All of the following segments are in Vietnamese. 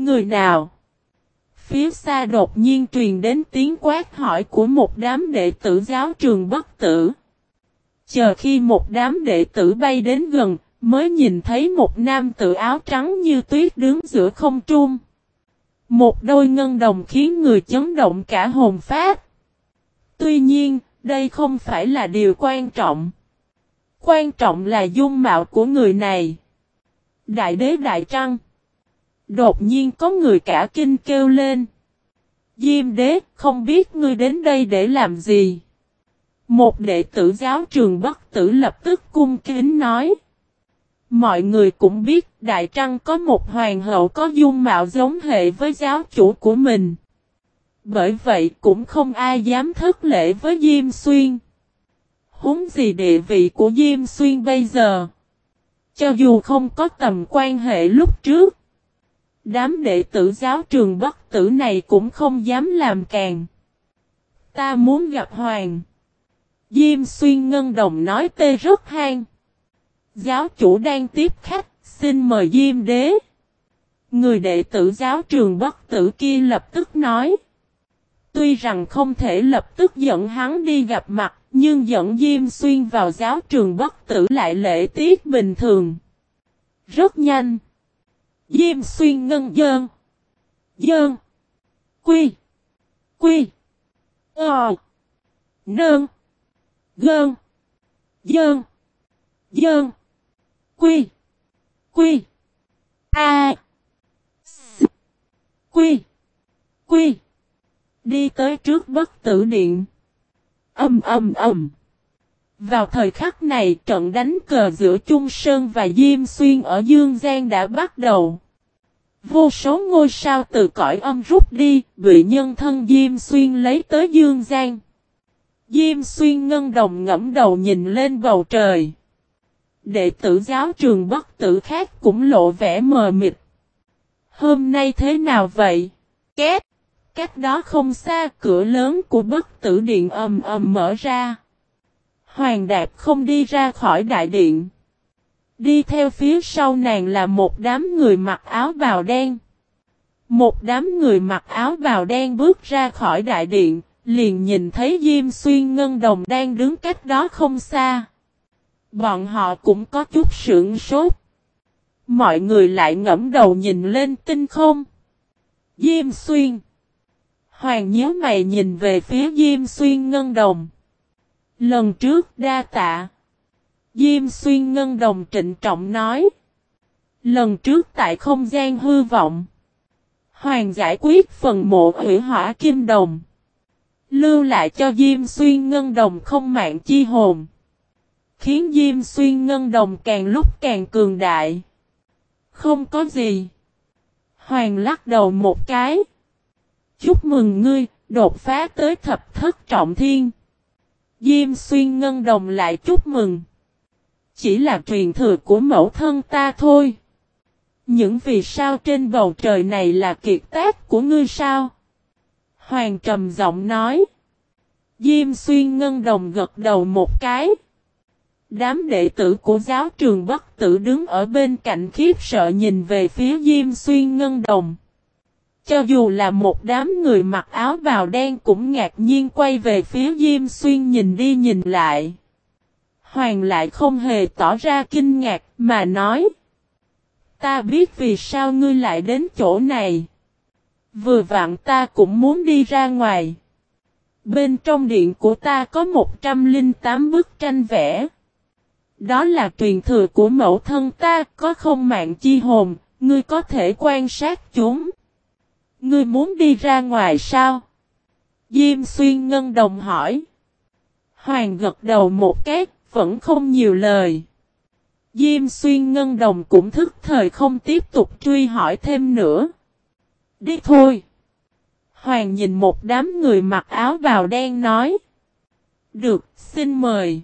Người nào? Phía xa đột nhiên truyền đến tiếng quát hỏi của một đám đệ tử giáo trường bất tử. Chờ khi một đám đệ tử bay đến gần, mới nhìn thấy một nam tử áo trắng như tuyết đứng giữa không trung. Một đôi ngân đồng khiến người chấn động cả hồn phát. Tuy nhiên, đây không phải là điều quan trọng. Quan trọng là dung mạo của người này. Đại đế Đại Trăng. Đột nhiên có người cả kinh kêu lên. Diêm đế, không biết ngươi đến đây để làm gì? Một đệ tử giáo trường Bắc Tử lập tức cung kính nói. Mọi người cũng biết Đại Trăng có một hoàng hậu có dung mạo giống hệ với giáo chủ của mình. Bởi vậy cũng không ai dám thất lễ với Diêm Xuyên. Húng gì địa vị của Diêm Xuyên bây giờ? Cho dù không có tầm quan hệ lúc trước. Đám đệ tử giáo trường bất Tử này cũng không dám làm càng. Ta muốn gặp Hoàng. Diêm Xuyên Ngân Đồng nói tê rất hang. Giáo chủ đang tiếp khách, xin mời Diêm Đế. Người đệ tử giáo trường bất Tử kia lập tức nói. Tuy rằng không thể lập tức dẫn hắn đi gặp mặt, nhưng dẫn Diêm Xuyên vào giáo trường bất Tử lại lễ tiết bình thường. Rất nhanh. Diêm Xuyên ngân dơn. Dơn. Quy. Quy. Ờ. Nơn. Gơn. Dơn. Dơn. Quy. Quy. A. S. Quy. Quy. Đi tới trước bất tử điện. Âm âm âm. Vào thời khắc này trận đánh cờ giữa Trung Sơn và Diêm Xuyên ở Dương Giang đã bắt đầu. Vô số ngôi sao từ cõi âm rút đi, bị nhân thân Diêm Xuyên lấy tới Dương Giang. Diêm Xuyên ngân đồng ngẫm đầu nhìn lên bầu trời. Đệ tử giáo trường bất tử khác cũng lộ vẻ mờ mịt. Hôm nay thế nào vậy? Két! Cách đó không xa cửa lớn của bất tử điện ầm ầm mở ra. Hoàng Đạt không đi ra khỏi đại điện. Đi theo phía sau nàng là một đám người mặc áo bào đen. Một đám người mặc áo bào đen bước ra khỏi đại điện, liền nhìn thấy Diêm Xuyên Ngân Đồng đang đứng cách đó không xa. Bọn họ cũng có chút sưởng sốt. Mọi người lại ngẫm đầu nhìn lên tinh không. Diêm Xuyên. Hoàng nhớ mày nhìn về phía Diêm Xuyên Ngân Đồng. Lần trước đa tạ. Diêm Xuyên Ngân Đồng trịnh trọng nói. Lần trước tại không gian hư vọng. Hoàng giải quyết phần mộ hủy hỏa kim đồng. Lưu lại cho Diêm Xuyên Ngân Đồng không mạng chi hồn. Khiến Diêm Xuyên Ngân Đồng càng lúc càng cường đại. Không có gì. Hoàng lắc đầu một cái. Chúc mừng ngươi, đột phá tới thập thất trọng thiên. Diêm xuyên ngân đồng lại chúc mừng. Chỉ là truyền thừa của mẫu thân ta thôi. Những vì sao trên bầu trời này là kiệt tác của ngươi sao? Hoàng trầm giọng nói. Diêm xuyên ngân đồng gật đầu một cái. Đám đệ tử của giáo trường bất Tử đứng ở bên cạnh khiếp sợ nhìn về phía Diêm Xuyên Ngân Đồng. Cho dù là một đám người mặc áo bào đen cũng ngạc nhiên quay về phía Diêm Xuyên nhìn đi nhìn lại. Hoàng lại không hề tỏ ra kinh ngạc mà nói. Ta biết vì sao ngươi lại đến chỗ này. Vừa vặn ta cũng muốn đi ra ngoài. Bên trong điện của ta có 108 bức tranh vẽ. Đó là truyền thừa của mẫu thân ta, có không mạng chi hồn, ngươi có thể quan sát chúng. Ngươi muốn đi ra ngoài sao? Diêm xuyên ngân đồng hỏi. Hoàng gật đầu một cái, vẫn không nhiều lời. Diêm xuyên ngân đồng cũng thức thời không tiếp tục truy hỏi thêm nữa. Đi thôi. Hoàng nhìn một đám người mặc áo bào đen nói. Được, xin mời.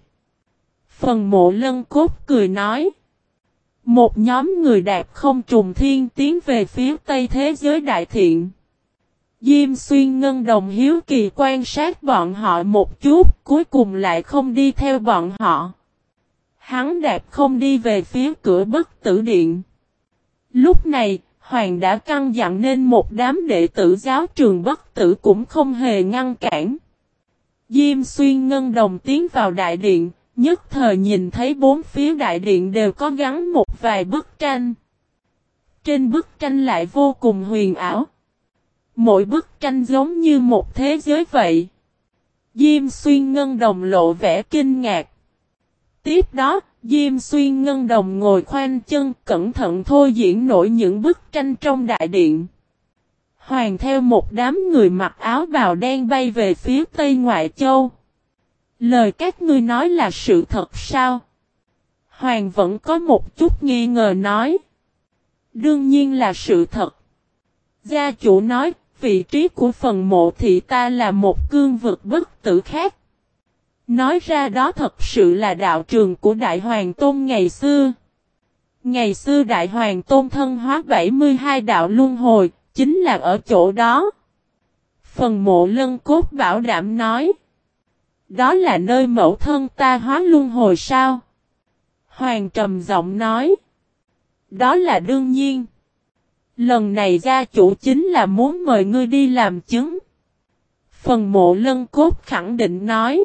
Phần mộ lân cốt cười nói. Một nhóm người đạp không trùng thiên tiến về phía tây thế giới đại thiện. Diêm xuyên ngân đồng hiếu kỳ quan sát bọn họ một chút, cuối cùng lại không đi theo bọn họ. Hắn đạp không đi về phía cửa bất tử điện. Lúc này, Hoàng đã căng dặn nên một đám đệ tử giáo trường bất tử cũng không hề ngăn cản. Diêm xuyên ngân đồng tiến vào đại điện, nhất thời nhìn thấy bốn phía đại điện đều có gắn một vài bức tranh. Trên bức tranh lại vô cùng huyền ảo. Mỗi bức tranh giống như một thế giới vậy. Diêm xuyên ngân đồng lộ vẻ kinh ngạc. Tiếp đó, Diêm xuyên ngân đồng ngồi khoanh chân cẩn thận thôi diễn nổi những bức tranh trong đại điện. Hoàng theo một đám người mặc áo bào đen bay về phía Tây Ngoại Châu. Lời các ngươi nói là sự thật sao? Hoàng vẫn có một chút nghi ngờ nói. Đương nhiên là sự thật. Gia chủ nói, vị trí của phần mộ thị ta là một cương vực bất tử khác. Nói ra đó thật sự là đạo trường của Đại Hoàng Tôn ngày xưa. Ngày xưa Đại Hoàng Tôn thân hóa 72 đạo luân hồi, chính là ở chỗ đó. Phần mộ lân cốt bảo đảm nói. Đó là nơi mẫu thân ta hóa luân hồi sao? Hoàng trầm giọng nói. Đó là đương nhiên. Lần này gia chủ chính là muốn mời ngươi đi làm chứng. Phần mộ lân cốt khẳng định nói.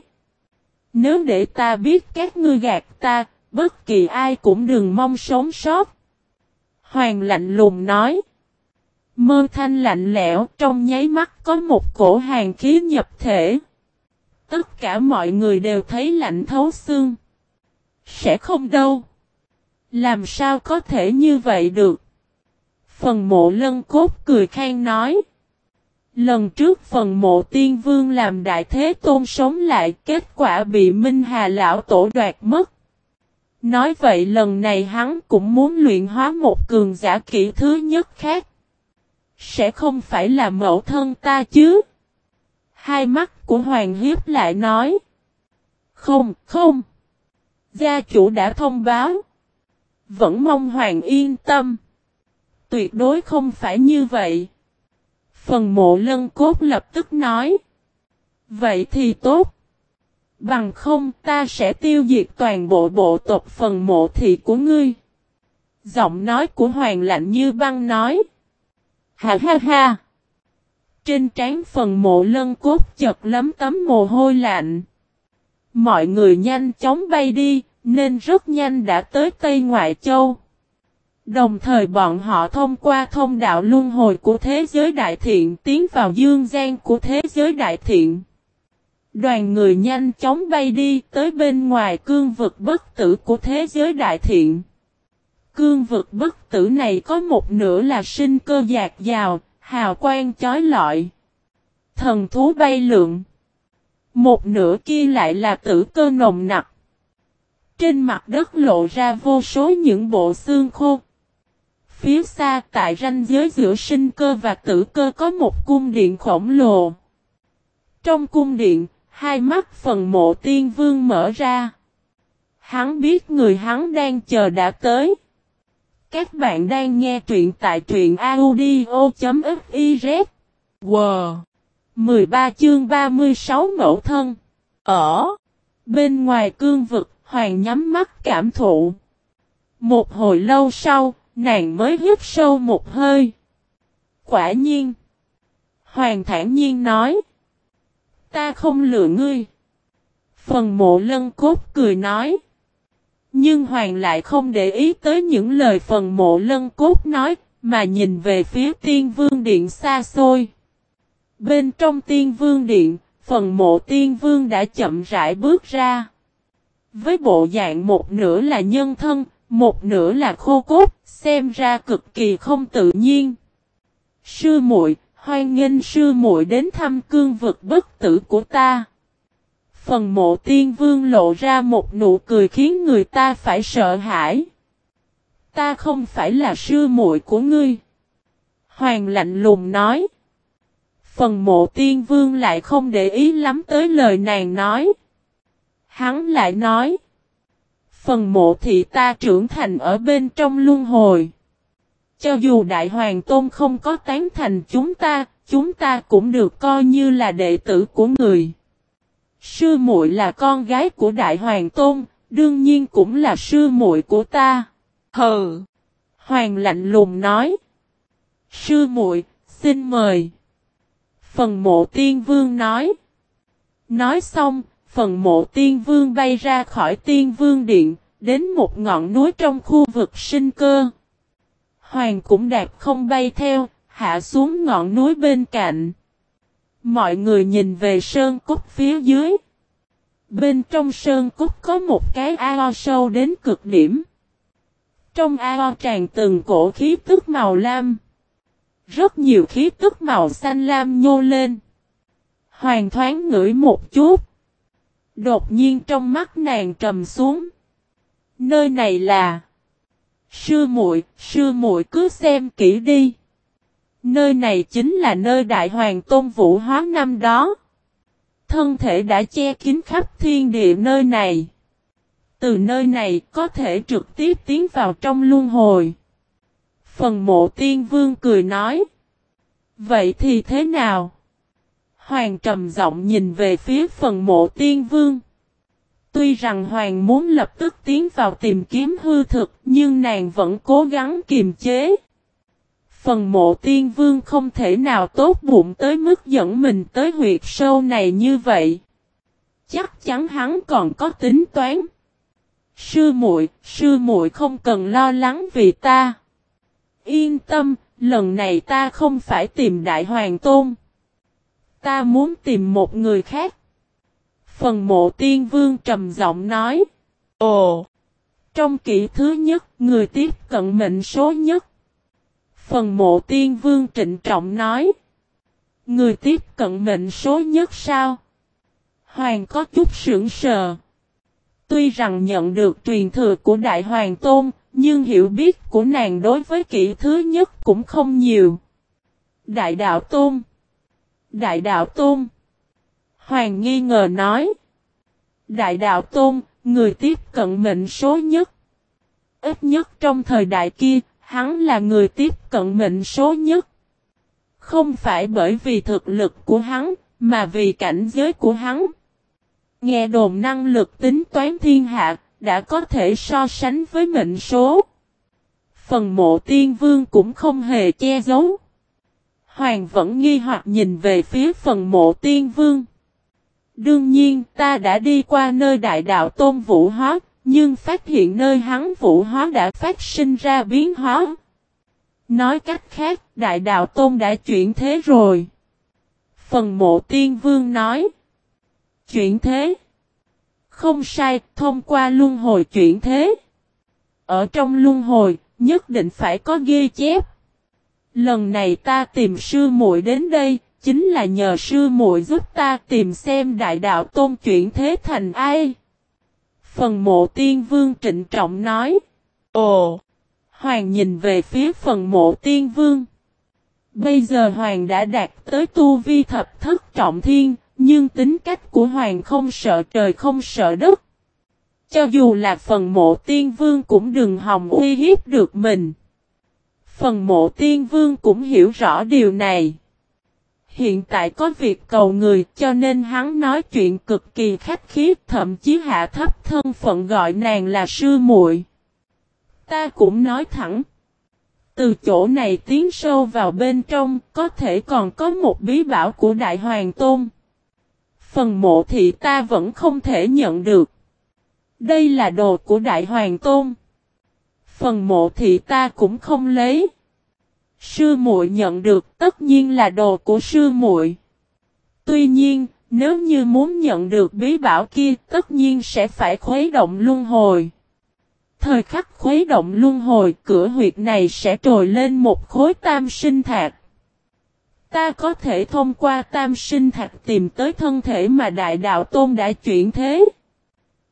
Nếu để ta biết các ngươi gạt ta, bất kỳ ai cũng đừng mong sống sót. Hoàng lạnh lùng nói. Mơ thanh lạnh lẽo trong nháy mắt có một cổ hàng khí nhập thể. Tất cả mọi người đều thấy lạnh thấu xương. Sẽ không đâu. Làm sao có thể như vậy được? Phần mộ lân cốt cười khen nói. Lần trước phần mộ tiên vương làm đại thế tôn sống lại, kết quả bị Minh Hà lão tổ đoạt mất. Nói vậy lần này hắn cũng muốn luyện hóa một cường giả kỹ thứ nhất khác. Sẽ không phải là mẫu thân ta chứ? Hai mắt của Hoàng Hiếp lại nói. Không, không. Gia chủ đã thông báo. Vẫn mong Hoàng yên tâm. Tuyệt đối không phải như vậy. Phần mộ lân cốt lập tức nói. Vậy thì tốt. Bằng không ta sẽ tiêu diệt toàn bộ bộ tộc phần mộ thị của ngươi. Giọng nói của hoàng lạnh như băng nói. Ha ha ha. Trên trán phần mộ lân cốt chật lấm tấm mồ hôi lạnh. Mọi người nhanh chóng bay đi, nên rất nhanh đã tới Tây Ngoại Châu. Đồng thời bọn họ thông qua thông đạo luân hồi của thế giới đại thiện tiến vào dương gian của thế giới đại thiện. Đoàn người nhanh chóng bay đi tới bên ngoài cương vực bất tử của thế giới đại thiện. Cương vực bất tử này có một nửa là sinh cơ dạt dào, hào quang chói lọi. Thần thú bay lượn. Một nửa kia lại là tử cơ nồng nặc. Trên mặt đất lộ ra vô số những bộ xương khô, Phía xa tại ranh giới giữa sinh cơ và tử cơ có một cung điện khổng lồ. Trong cung điện, hai mắt phần mộ tiên vương mở ra. Hắn biết người hắn đang chờ đã tới. Các bạn đang nghe truyện tại truyện audio.fiz. Wow! 13 chương 36 mẫu thân. Ở bên ngoài cương vực, hoàng nhắm mắt cảm thụ. Một hồi lâu sau, Nàng mới hít sâu một hơi. Quả nhiên. Hoàng thản nhiên nói. Ta không lừa ngươi. Phần mộ lân cốt cười nói. Nhưng Hoàng lại không để ý tới những lời phần mộ lân cốt nói, mà nhìn về phía tiên vương điện xa xôi. Bên trong tiên vương điện, phần mộ tiên vương đã chậm rãi bước ra. Với bộ dạng một nửa là nhân thân, một nửa là khô cốt, xem ra cực kỳ không tự nhiên. Sư muội, hoan nghênh sư muội đến thăm cương vực bất tử của ta. Phần mộ tiên vương lộ ra một nụ cười khiến người ta phải sợ hãi. Ta không phải là sư muội của ngươi. Hoàng lạnh lùng nói. Phần mộ tiên vương lại không để ý lắm tới lời nàng nói. Hắn lại nói. Phần mộ thị ta trưởng thành ở bên trong luân hồi. Cho dù Đại Hoàng Tôn không có tán thành chúng ta, chúng ta cũng được coi như là đệ tử của người. Sư muội là con gái của Đại Hoàng Tôn, đương nhiên cũng là sư muội của ta. Hừ! Hoàng lạnh lùng nói. Sư muội, xin mời. Phần mộ tiên vương nói. Nói xong, phần mộ tiên vương bay ra khỏi tiên vương điện, đến một ngọn núi trong khu vực sinh cơ. Hoàng cũng đạp không bay theo, hạ xuống ngọn núi bên cạnh. Mọi người nhìn về sơn cốt phía dưới. Bên trong sơn cốt có một cái ao sâu đến cực điểm. Trong ao tràn từng cổ khí tức màu lam. Rất nhiều khí tức màu xanh lam nhô lên. Hoàng thoáng ngửi một chút. Đột nhiên trong mắt nàng trầm xuống. Nơi này là Sư muội, sư muội cứ xem kỹ đi. Nơi này chính là nơi Đại Hoàng Tôn Vũ hóa năm đó. Thân thể đã che kín khắp thiên địa nơi này. Từ nơi này có thể trực tiếp tiến vào trong luân hồi. Phần mộ tiên vương cười nói. Vậy thì thế nào? Hoàng trầm giọng nhìn về phía phần mộ tiên vương. Tuy rằng Hoàng muốn lập tức tiến vào tìm kiếm hư thực, nhưng nàng vẫn cố gắng kiềm chế. Phần mộ tiên vương không thể nào tốt bụng tới mức dẫn mình tới huyệt sâu này như vậy. Chắc chắn hắn còn có tính toán. Sư muội, sư muội không cần lo lắng vì ta. Yên tâm, lần này ta không phải tìm đại hoàng tôn. Ta muốn tìm một người khác. Phần mộ tiên vương trầm giọng nói. Ồ! Trong kỷ thứ nhất, người tiếp cận mệnh số nhất. Phần mộ tiên vương trịnh trọng nói. Người tiếp cận mệnh số nhất sao? Hoàng có chút sưởng sờ. Tuy rằng nhận được truyền thừa của Đại Hoàng Tôn, nhưng hiểu biết của nàng đối với kỹ thứ nhất cũng không nhiều. Đại Đạo Tôn Đại Đạo Tôn Hoàng nghi ngờ nói. Đại Đạo Tôn, người tiếp cận mệnh số nhất. Ít nhất trong thời đại kia, hắn là người tiếp cận mệnh số nhất. Không phải bởi vì thực lực của hắn, mà vì cảnh giới của hắn. Nghe đồn năng lực tính toán thiên hạ, đã có thể so sánh với mệnh số. Phần mộ tiên vương cũng không hề che giấu. Hoàng vẫn nghi hoặc nhìn về phía phần mộ tiên vương. Đương nhiên ta đã đi qua nơi đại đạo tôn vũ hóa, nhưng phát hiện nơi hắn vũ hóa đã phát sinh ra biến hóa. Nói cách khác, đại đạo tôn đã chuyển thế rồi. Phần mộ tiên vương nói. Chuyển thế. Không sai, thông qua luân hồi chuyển thế. Ở trong luân hồi, nhất định phải có ghi chép. Lần này ta tìm sư muội đến đây, chính là nhờ sư muội giúp ta tìm xem đại đạo tôn chuyển thế thành ai. Phần mộ tiên vương trịnh trọng nói. Ồ! Hoàng nhìn về phía phần mộ tiên vương. Bây giờ Hoàng đã đạt tới tu vi thập thất trọng thiên, nhưng tính cách của Hoàng không sợ trời không sợ đất. Cho dù là phần mộ tiên vương cũng đừng hòng uy hiếp được mình. Phần mộ tiên vương cũng hiểu rõ điều này. Hiện tại có việc cầu người, cho nên hắn nói chuyện cực kỳ khách khí, thậm chí hạ thấp thân phận gọi nàng là sư muội. Ta cũng nói thẳng. Từ chỗ này tiến sâu vào bên trong, có thể còn có một bí bảo của Đại Hoàng Tôn. Phần mộ thì ta vẫn không thể nhận được. Đây là đồ của Đại Hoàng Tôn. Phần mộ thì ta cũng không lấy. Sư muội nhận được tất nhiên là đồ của sư muội. Tuy nhiên, nếu như muốn nhận được bí bảo kia tất nhiên sẽ phải khuấy động luân hồi. Thời khắc khuấy động luân hồi cửa huyệt này sẽ trồi lên một khối tam sinh thạch. Ta có thể thông qua tam sinh thạch tìm tới thân thể mà đại đạo tôn đã chuyển thế.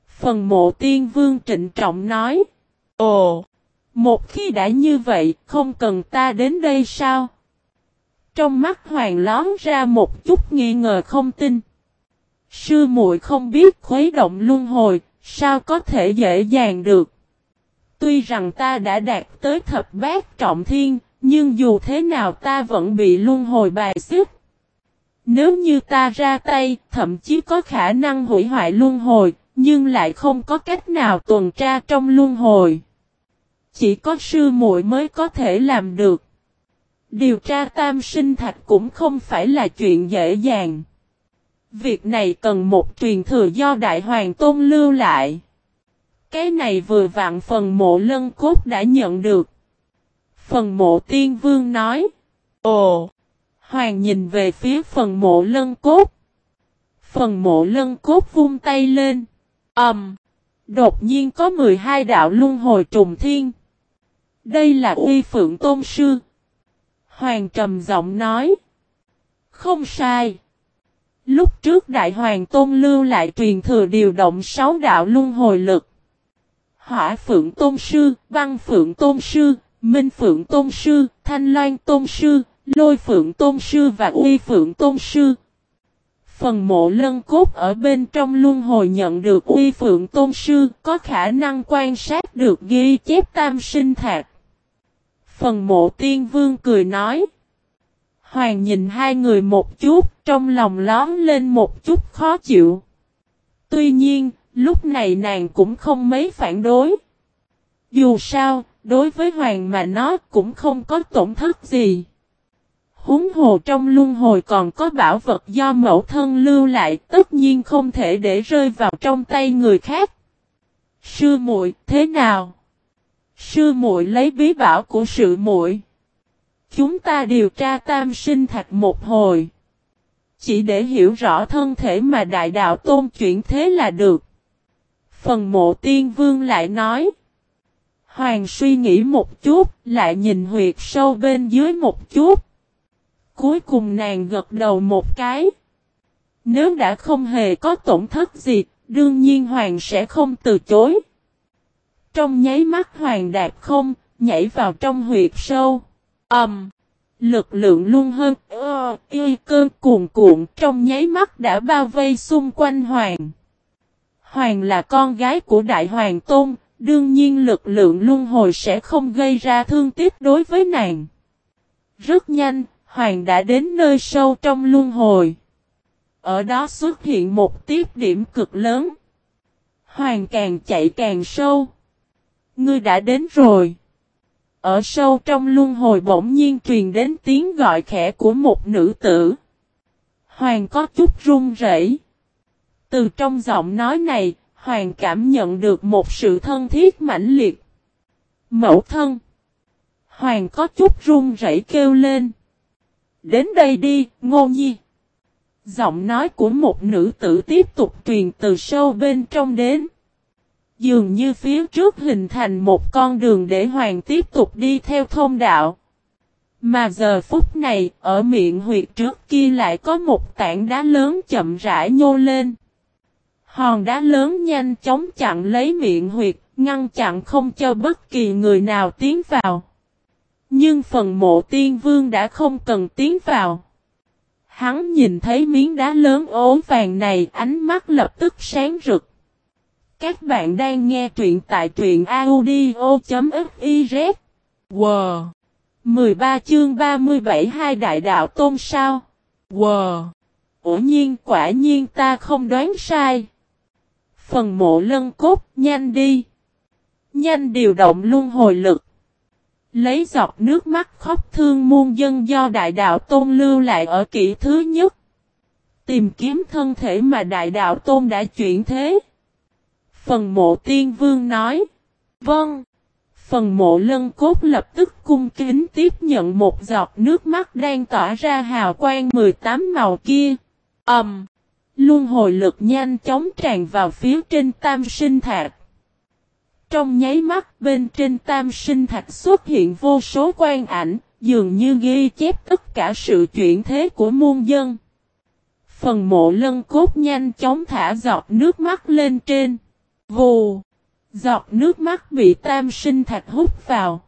Phần mộ tiên vương trịnh trọng nói. Ồ! Một khi đã như vậy, không cần ta đến đây sao? Trong mắt hoàng lón ra một chút nghi ngờ không tin. Sư muội không biết khuấy động luân hồi, sao có thể dễ dàng được? Tuy rằng ta đã đạt tới thập bát trọng thiên, nhưng dù thế nào ta vẫn bị luân hồi bài xích. Nếu như ta ra tay, thậm chí có khả năng hủy hoại luân hồi, nhưng lại không có cách nào tuần tra trong luân hồi. Chỉ có sư muội mới có thể làm được. Điều tra tam sinh thạch cũng không phải là chuyện dễ dàng. Việc này cần một truyền thừa do Đại Hoàng Tôn lưu lại. Cái này vừa vặn phần mộ lân cốt đã nhận được. Phần mộ tiên vương nói. Ồ! Hoàng nhìn về phía phần mộ lân cốt. Phần mộ lân cốt vung tay lên. Ẩm! Um, đột nhiên có 12 đạo luân hồi trùng thiên. Đây là uy phượng tôn sư. Hoàng trầm giọng nói. Không sai. Lúc trước Đại Hoàng Tôn lưu lại truyền thừa điều động sáu đạo luân hồi lực. Hỏa Phượng Tôn Sư, Văn Phượng Tôn Sư, Minh Phượng Tôn Sư, Thanh Loan Tôn Sư, Lôi Phượng Tôn Sư và Uy Phượng Tôn Sư. Phần mộ lân cốt ở bên trong luân hồi nhận được Uy Phượng Tôn Sư có khả năng quan sát được ghi chép tam sinh thạc. Phần mộ tiên vương cười nói. Hoàng nhìn hai người một chút, trong lòng lón lên một chút khó chịu. Tuy nhiên, lúc này nàng cũng không mấy phản đối. Dù sao, đối với Hoàng mà nó cũng không có tổn thất gì. Húng hồ trong luân hồi còn có bảo vật do mẫu thân lưu lại tất nhiên không thể để rơi vào trong tay người khác. Sư muội thế nào? Sư muội lấy bí bảo của sự muội. Chúng ta điều tra tam sinh thạch một hồi. Chỉ để hiểu rõ thân thể mà đại đạo tôn chuyển thế là được. Phần mộ tiên vương lại nói. Hoàng suy nghĩ một chút, lại nhìn huyệt sâu bên dưới một chút. Cuối cùng nàng gật đầu một cái. Nếu đã không hề có tổn thất gì, đương nhiên Hoàng sẽ không từ chối. Trong nháy mắt Hoàng đạp không, nhảy vào trong huyệt sâu. Ẩm. Um, lực lượng luôn hơn, ơ, y cơn cuồn cuộn trong nháy mắt đã bao vây xung quanh Hoàng. Hoàng là con gái của Đại Hoàng Tôn, đương nhiên lực lượng luân hồi sẽ không gây ra thương tiếc đối với nàng. Rất nhanh, Hoàng đã đến nơi sâu trong luân hồi. Ở đó xuất hiện một tiếp điểm cực lớn. Hoàng càng chạy càng sâu. Ngươi đã đến rồi. Ở sâu trong luân hồi bỗng nhiên truyền đến tiếng gọi khẽ của một nữ tử. Hoàng có chút run rẩy. Từ trong giọng nói này, Hoàng cảm nhận được một sự thân thiết mãnh liệt. Mẫu thân. Hoàng có chút run rẩy kêu lên. Đến đây đi, ngô nhi. Giọng nói của một nữ tử tiếp tục truyền từ sâu bên trong đến. Dường như phía trước hình thành một con đường để Hoàng tiếp tục đi theo thông đạo. Mà giờ phút này, ở miệng huyệt trước kia lại có một tảng đá lớn chậm rãi nhô lên. Hòn đá lớn nhanh chóng chặn lấy miệng huyệt, ngăn chặn không cho bất kỳ người nào tiến vào. Nhưng phần mộ tiên vương đã không cần tiến vào. Hắn nhìn thấy miếng đá lớn ố vàng này ánh mắt lập tức sáng rực. Các bạn đang nghe truyện tại truyện audio.fiz. Wow! 13 chương 37 hai đại đạo tôn sao? Wow! Ủa nhiên, quả nhiên ta không đoán sai. Phần mộ lân cốt, nhanh đi. Nhanh điều động luân hồi lực. Lấy giọt nước mắt khóc thương muôn dân do đại đạo tôn lưu lại ở kỷ thứ nhất. Tìm kiếm thân thể mà đại đạo tôn đã chuyển thế. Phần mộ tiên vương nói. Vâng. Phần mộ lân cốt lập tức cung kính tiếp nhận một giọt nước mắt đang tỏa ra hào quang 18 màu kia. Ẩm. Um, Luân hồi lực nhanh chóng tràn vào phía trên tam sinh thạch. Trong nháy mắt bên trên tam sinh thạch xuất hiện vô số quan ảnh, dường như ghi chép tất cả sự chuyển thế của muôn dân. Phần mộ lân cốt nhanh chóng thả giọt nước mắt lên trên. Vù! Giọt nước mắt bị tam sinh thạch hút vào.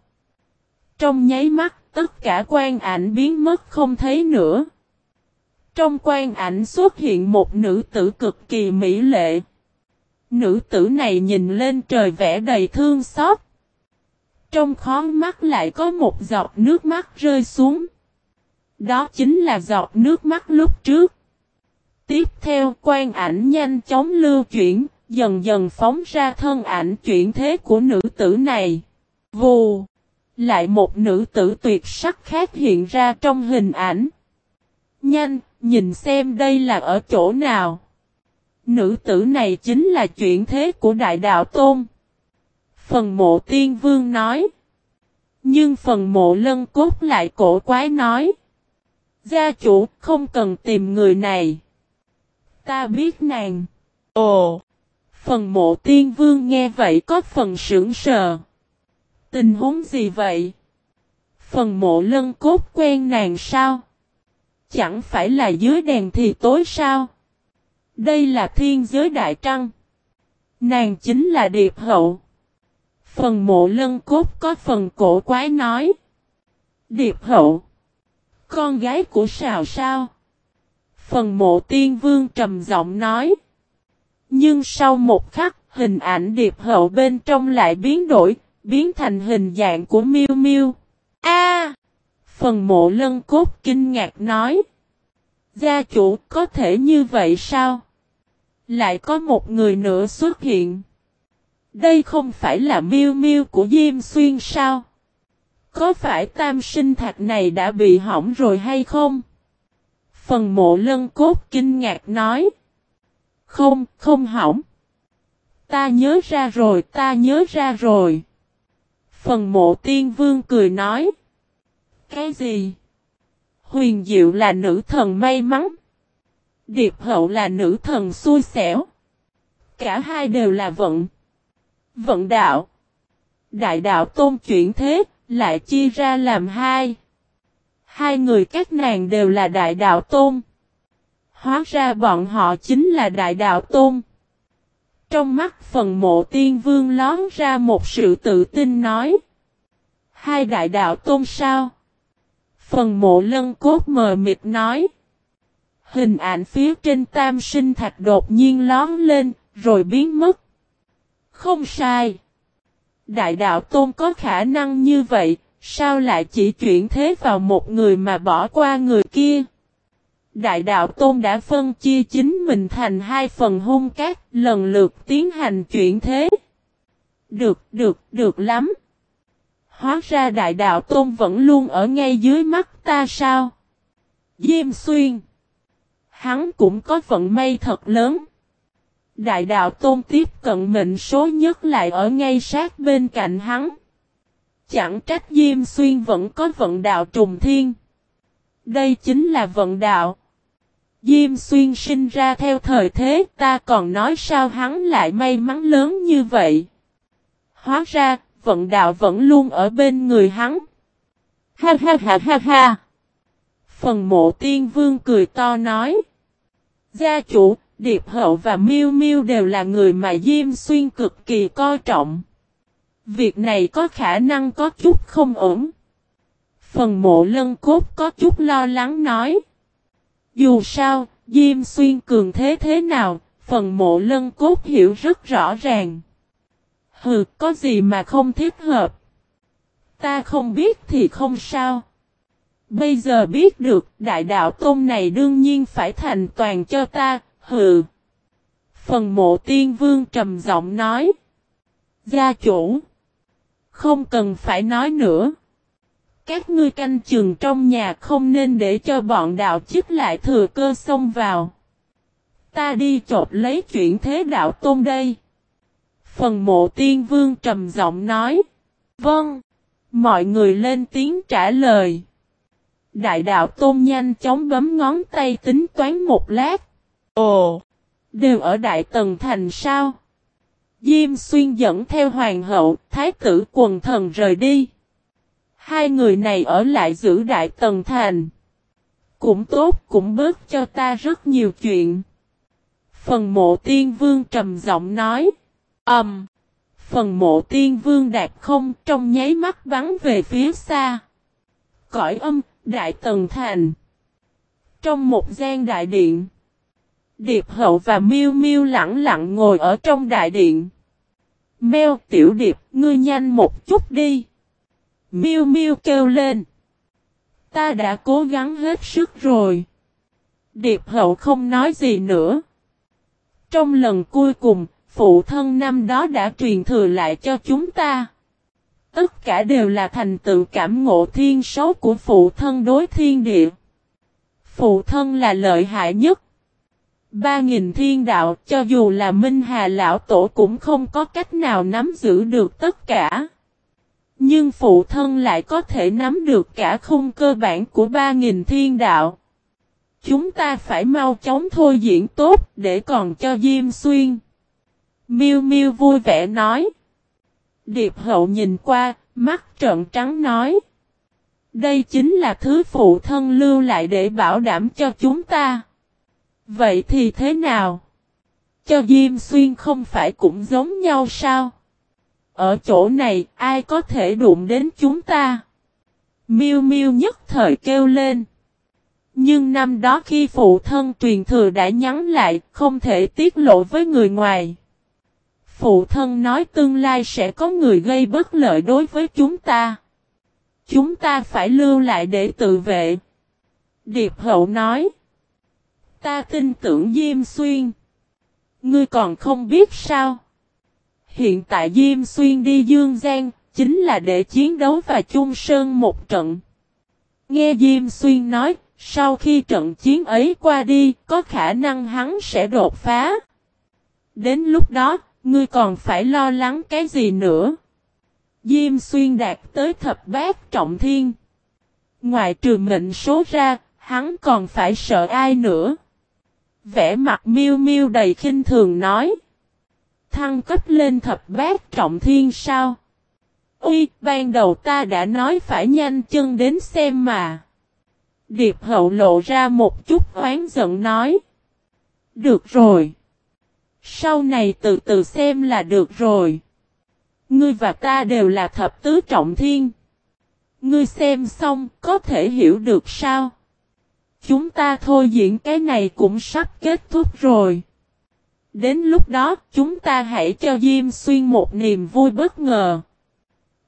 Trong nháy mắt, tất cả quan ảnh biến mất không thấy nữa. Trong quan ảnh xuất hiện một nữ tử cực kỳ mỹ lệ. Nữ tử này nhìn lên trời vẻ đầy thương xót. Trong khó mắt lại có một giọt nước mắt rơi xuống. Đó chính là giọt nước mắt lúc trước. Tiếp theo quan ảnh nhanh chóng lưu chuyển, dần dần phóng ra thân ảnh chuyển thế của nữ tử này. Vù! Lại một nữ tử tuyệt sắc khác hiện ra trong hình ảnh. Nhanh, nhìn xem đây là ở chỗ nào. Nữ tử này chính là chuyển thế của Đại Đạo Tôn. Phần mộ tiên vương nói. Nhưng phần mộ lân cốt lại cổ quái nói. Gia chủ không cần tìm người này. Ta biết nàng. Ồ! Phần mộ tiên vương nghe vậy có phần sững sờ. Tình huống gì vậy? Phần mộ lân cốt quen nàng sao? Chẳng phải là dưới đèn thì tối sao? Đây là thiên giới đại trăng. Nàng chính là điệp hậu. Phần mộ lân cốt có phần cổ quái nói. Điệp hậu. Con gái của sào sao? Phần mộ tiên vương trầm giọng nói. Nhưng sau một khắc, hình ảnh điệp hậu bên trong lại biến đổi, biến thành hình dạng của miu miu A! phần mộ lân cốt kinh ngạc nói. Gia chủ có thể như vậy sao? Lại có một người nữa xuất hiện. Đây không phải là miêu miêu của Diêm Xuyên sao? Có phải tam sinh thạch này đã bị hỏng rồi hay không? Phần mộ lân cốt kinh ngạc nói. Không, không hỏng. Ta nhớ ra rồi, ta nhớ ra rồi. Phần mộ tiên vương cười nói. Cái gì? Huyền diệu là nữ thần may mắn. Điệp hậu là nữ thần xui xẻo. Cả hai đều là vận. Vận đạo. Đại đạo tôn chuyển thế, lại chia ra làm hai. Hai người các nàng đều là đại đạo tôn. Hóa ra bọn họ chính là đại đạo tôn. Trong mắt phần mộ tiên vương lón ra một sự tự tin nói. Hai đại đạo tôn sao? Phần mộ lân cốt mờ mịt nói. Hình ảnh phía trên tam sinh thạch đột nhiên lón lên, rồi biến mất. Không sai. Đại đạo tôn có khả năng như vậy, sao lại chỉ chuyển thế vào một người mà bỏ qua người kia? Đại đạo tôn đã phân chia chính mình thành hai phần hung cát, lần lượt tiến hành chuyển thế. Được, được, được lắm. Hóa ra đại đạo tôn vẫn luôn ở ngay dưới mắt ta sao? Diêm xuyên. Hắn cũng có vận may thật lớn. Đại đạo tôn tiếp cận mệnh số nhất lại ở ngay sát bên cạnh hắn. Chẳng trách Diêm Xuyên vẫn có vận đạo trùng thiên. Đây chính là vận đạo. Diêm Xuyên sinh ra theo thời thế ta còn nói sao hắn lại may mắn lớn như vậy. Hóa ra, vận đạo vẫn luôn ở bên người hắn. Ha ha ha ha ha. Phần mộ tiên vương cười to nói. Gia chủ, Điệp Hậu và Miêu Miêu đều là người mà Diêm Xuyên cực kỳ coi trọng. Việc này có khả năng có chút không ổn. Phần mộ lân cốt có chút lo lắng nói. Dù sao, Diêm Xuyên cường thế thế nào, phần mộ lân cốt hiểu rất rõ ràng. Hừ, có gì mà không thiết hợp. Ta không biết thì không sao. Bây giờ biết được đại đạo tôn này đương nhiên phải thành toàn cho ta, hừ. Phần mộ tiên vương trầm giọng nói. Gia chủ. Không cần phải nói nữa. Các ngươi canh chừng trong nhà không nên để cho bọn đạo chức lại thừa cơ xông vào. Ta đi chộp lấy chuyện thế đạo tôn đây. Phần mộ tiên vương trầm giọng nói. Vâng. Mọi người lên tiếng trả lời. Đại đạo tôn nhanh chóng bấm ngón tay tính toán một lát. Ồ! Đều ở Đại Tần Thành sao? Diêm xuyên dẫn theo hoàng hậu, thái tử quần thần rời đi. Hai người này ở lại giữ Đại Tần Thành. Cũng tốt, cũng bớt cho ta rất nhiều chuyện. Phần mộ tiên vương trầm giọng nói. Ẩm! Um, phần mộ tiên vương đạt không trong nháy mắt bắn về phía xa. Cõi âm, Đại Tần Thành. Trong một gian đại điện. Điệp hậu và miêu miêu lặng lặng ngồi ở trong đại điện. Mèo tiểu điệp, ngươi nhanh một chút đi. Miêu miêu kêu lên. Ta đã cố gắng hết sức rồi. Điệp hậu không nói gì nữa. Trong lần cuối cùng, phụ thân năm đó đã truyền thừa lại cho chúng ta. Tất cả đều là thành tựu cảm ngộ thiên số của phụ thân đối thiên địa. Phụ thân là lợi hại nhất. Ba nghìn thiên đạo cho dù là Minh Hà Lão Tổ cũng không có cách nào nắm giữ được tất cả. Nhưng phụ thân lại có thể nắm được cả khung cơ bản của ba nghìn thiên đạo. Chúng ta phải mau chóng thôi diễn tốt để còn cho Diêm Xuyên. miu miu vui vẻ nói. Điệp hậu nhìn qua, mắt trợn trắng nói. Đây chính là thứ phụ thân lưu lại để bảo đảm cho chúng ta. Vậy thì thế nào? Cho Diêm Xuyên không phải cũng giống nhau sao? Ở chỗ này, ai có thể đụng đến chúng ta? Miêu Miêu nhất thời kêu lên. Nhưng năm đó khi phụ thân truyền thừa đã nhắn lại, không thể tiết lộ với người ngoài. Phụ thân nói tương lai sẽ có người gây bất lợi đối với chúng ta. Chúng ta phải lưu lại để tự vệ. Điệp hậu nói. Ta tin tưởng Diêm Xuyên. Ngươi còn không biết sao. Hiện tại Diêm Xuyên đi Dương Giang, chính là để chiến đấu và chung sơn một trận. Nghe Diêm Xuyên nói, sau khi trận chiến ấy qua đi, có khả năng hắn sẽ đột phá. Đến lúc đó, ngươi còn phải lo lắng cái gì nữa? Diêm Xuyên đạt tới thập bát trọng thiên. Ngoài trừ mệnh số ra, hắn còn phải sợ ai nữa? Vẽ mặt miêu miêu đầy khinh thường nói. Thăng cấp lên thập bát trọng thiên sao? uy, ban đầu ta đã nói phải nhanh chân đến xem mà. Điệp hậu lộ ra một chút oán giận nói. Được rồi. Sau này từ từ xem là được rồi. Ngươi và ta đều là thập tứ trọng thiên. Ngươi xem xong có thể hiểu được sao? Chúng ta thôi diễn cái này cũng sắp kết thúc rồi. Đến lúc đó chúng ta hãy cho Diêm Xuyên một niềm vui bất ngờ.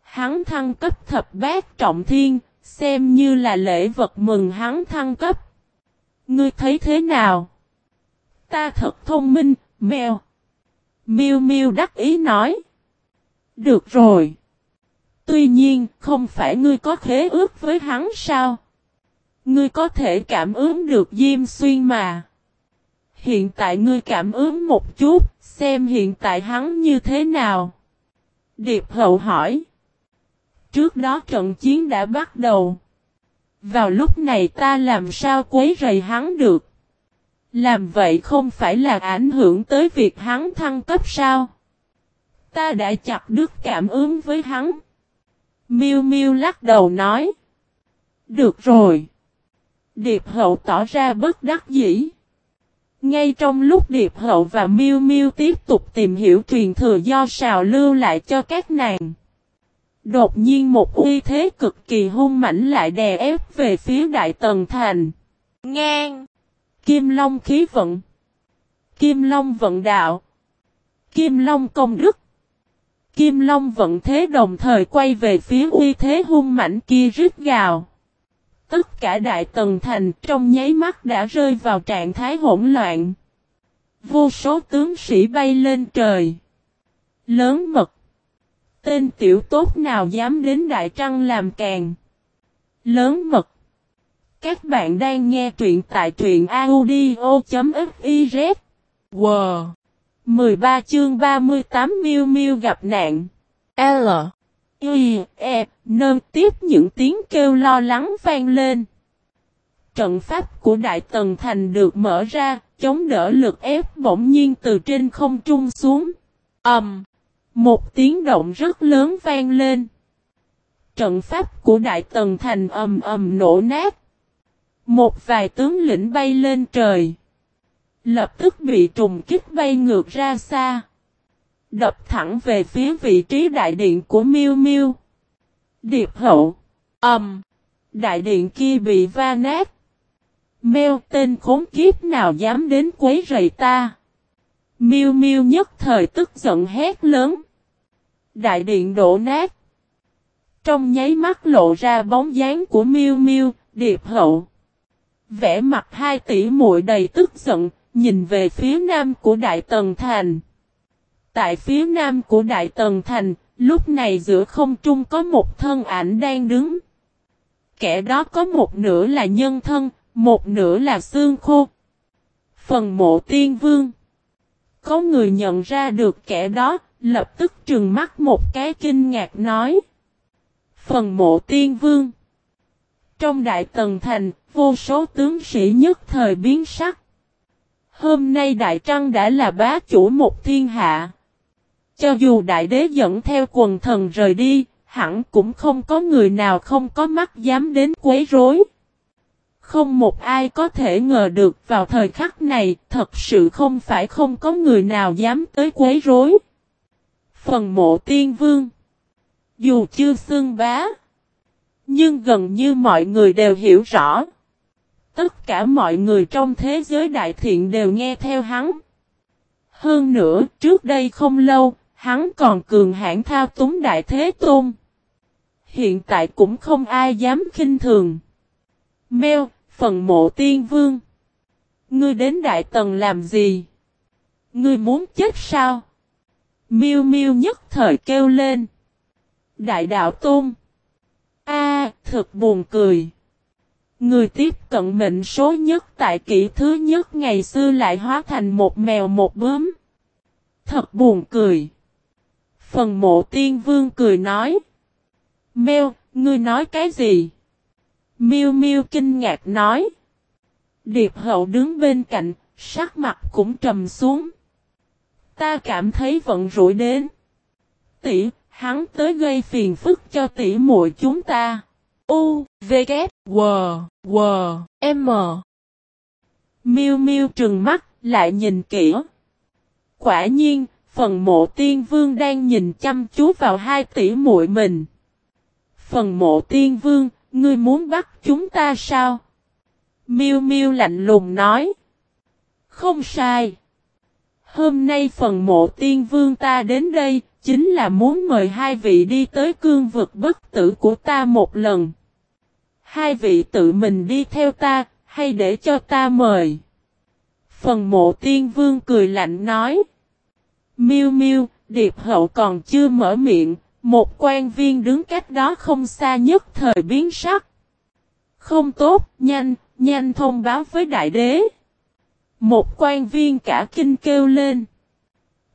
Hắn thăng cấp thập bát trọng thiên, xem như là lễ vật mừng hắn thăng cấp. Ngươi thấy thế nào? Ta thật thông minh, mèo. Miêu Miêu đắc ý nói. Được rồi. Tuy nhiên, không phải ngươi có khế ước với hắn sao? Ngươi có thể cảm ứng được Diêm Xuyên mà. Hiện tại ngươi cảm ứng một chút, xem hiện tại hắn như thế nào. Điệp hậu hỏi. Trước đó trận chiến đã bắt đầu. Vào lúc này ta làm sao quấy rầy hắn được? Làm vậy không phải là ảnh hưởng tới việc hắn thăng cấp sao? Ta đã chặt đứt cảm ứng với hắn. Miu Miu lắc đầu nói. Được rồi. Điệp hậu tỏ ra bất đắc dĩ. Ngay trong lúc Điệp hậu và Miu Miu tiếp tục tìm hiểu truyền thừa do sào lưu lại cho các nàng. Đột nhiên một uy thế cực kỳ hung mãnh lại đè ép về phía Đại Tần Thành. Ngang! Kim Long khí vận. Kim Long vận đạo. Kim Long công đức. Kim Long vận thế đồng thời quay về phía uy thế hung mãnh kia rít gào. Tất cả đại tần thành trong nháy mắt đã rơi vào trạng thái hỗn loạn. Vô số tướng sĩ bay lên trời. Lớn mật. Tên tiểu tốt nào dám đến Đại Trăng làm càng. Lớn mật. Các bạn đang nghe truyện tại truyện audio.fiz. Wow! 13 chương 38 miêu miêu gặp nạn. L. Y, E. Nâng tiếp những tiếng kêu lo lắng vang lên. Trận pháp của Đại Tần Thành được mở ra, chống đỡ lực ép bỗng nhiên từ trên không trung xuống. Ầm! Um, một tiếng động rất lớn vang lên. Trận pháp của Đại Tần Thành ầm ầm nổ nát. Một vài tướng lĩnh bay lên trời. Lập tức bị trùng kích bay ngược ra xa. Đập thẳng về phía vị trí đại điện của Miêu Miêu. Điệp hậu. ầm! Um, đại điện kia bị va nát. Mèo tên khốn kiếp nào dám đến quấy rầy ta. Miêu Miêu nhất thời tức giận hét lớn. Đại điện đổ nát. Trong nháy mắt lộ ra bóng dáng của Miêu Miêu, Điệp Hậu. Vẽ mặt hai tỷ muội đầy tức giận, nhìn về phía nam của Đại Tần Thành. Tại phía nam của Đại Tần Thành, lúc này giữa không trung có một thân ảnh đang đứng. Kẻ đó có một nửa là nhân thân, một nửa là xương khô. Phần mộ tiên vương. Có người nhận ra được kẻ đó, lập tức trừng mắt một cái kinh ngạc nói. Phần mộ tiên vương. Trong đại tần thành, vô số tướng sĩ nhất thời biến sắc. Hôm nay Đại Trăng đã là bá chủ một thiên hạ. Cho dù đại đế dẫn theo quần thần rời đi, hẳn cũng không có người nào không có mắt dám đến quấy rối. Không một ai có thể ngờ được vào thời khắc này, thật sự không phải không có người nào dám tới quấy rối. Phần mộ tiên vương Dù chưa xưng bá, nhưng gần như mọi người đều hiểu rõ. Tất cả mọi người trong thế giới đại thiện đều nghe theo hắn. Hơn nữa, trước đây không lâu, hắn còn cường hãn thao túng đại thế tôn. Hiện tại cũng không ai dám khinh thường. Mèo, phần mộ tiên vương. Ngươi đến đại tần làm gì? Ngươi muốn chết sao? Miêu miêu nhất thời kêu lên. Đại đạo tôn. A, thật buồn cười. Người tiếp cận mệnh số nhất tại kỷ thứ nhất ngày xưa lại hóa thành một mèo một bướm. Thật buồn cười. Phần mộ tiên vương cười nói. Mèo, ngươi nói cái gì? Miêu miêu kinh ngạc nói. Điệp hậu đứng bên cạnh, sắc mặt cũng trầm xuống. Ta cảm thấy vận rủi đến. Tỷ, hắn tới gây phiền phức cho tỷ muội chúng ta. U, V, K, W, W, M. Miêu miêu trừng mắt, lại nhìn kỹ. Quả nhiên, phần mộ tiên vương đang nhìn chăm chú vào hai tỷ muội mình. Phần mộ tiên vương, ngươi muốn bắt chúng ta sao? Miêu miêu lạnh lùng nói. Không sai. Hôm nay phần mộ tiên vương ta đến đây, chính là muốn mời hai vị đi tới cương vực bất tử của ta một lần. Hai vị tự mình đi theo ta, hay để cho ta mời. Phần mộ tiên vương cười lạnh nói. Miêu miêu, điệp hậu còn chưa mở miệng, một quan viên đứng cách đó không xa nhất thời biến sắc. Không tốt, nhanh, nhanh thông báo với đại đế. Một quan viên cả kinh kêu lên.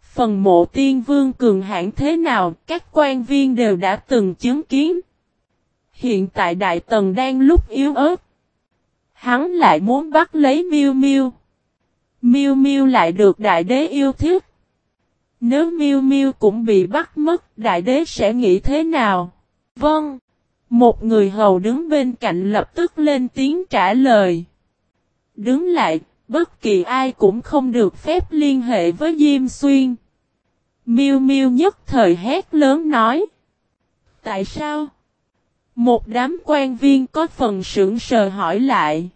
Phần mộ tiên vương cường hãn thế nào, các quan viên đều đã từng chứng kiến. Hiện tại Đại Tần đang lúc yếu ớt. Hắn lại muốn bắt lấy Miêu Miêu. Miêu Miêu lại được Đại Đế yêu thích. Nếu Miu Miu cũng bị bắt mất, Đại Đế sẽ nghĩ thế nào? Vâng. Một người hầu đứng bên cạnh lập tức lên tiếng trả lời. Đứng lại, bất kỳ ai cũng không được phép liên hệ với Diêm Xuyên. Miu Miu nhất thời hét lớn nói. Tại sao? Một đám quan viên có phần sững sờ hỏi lại.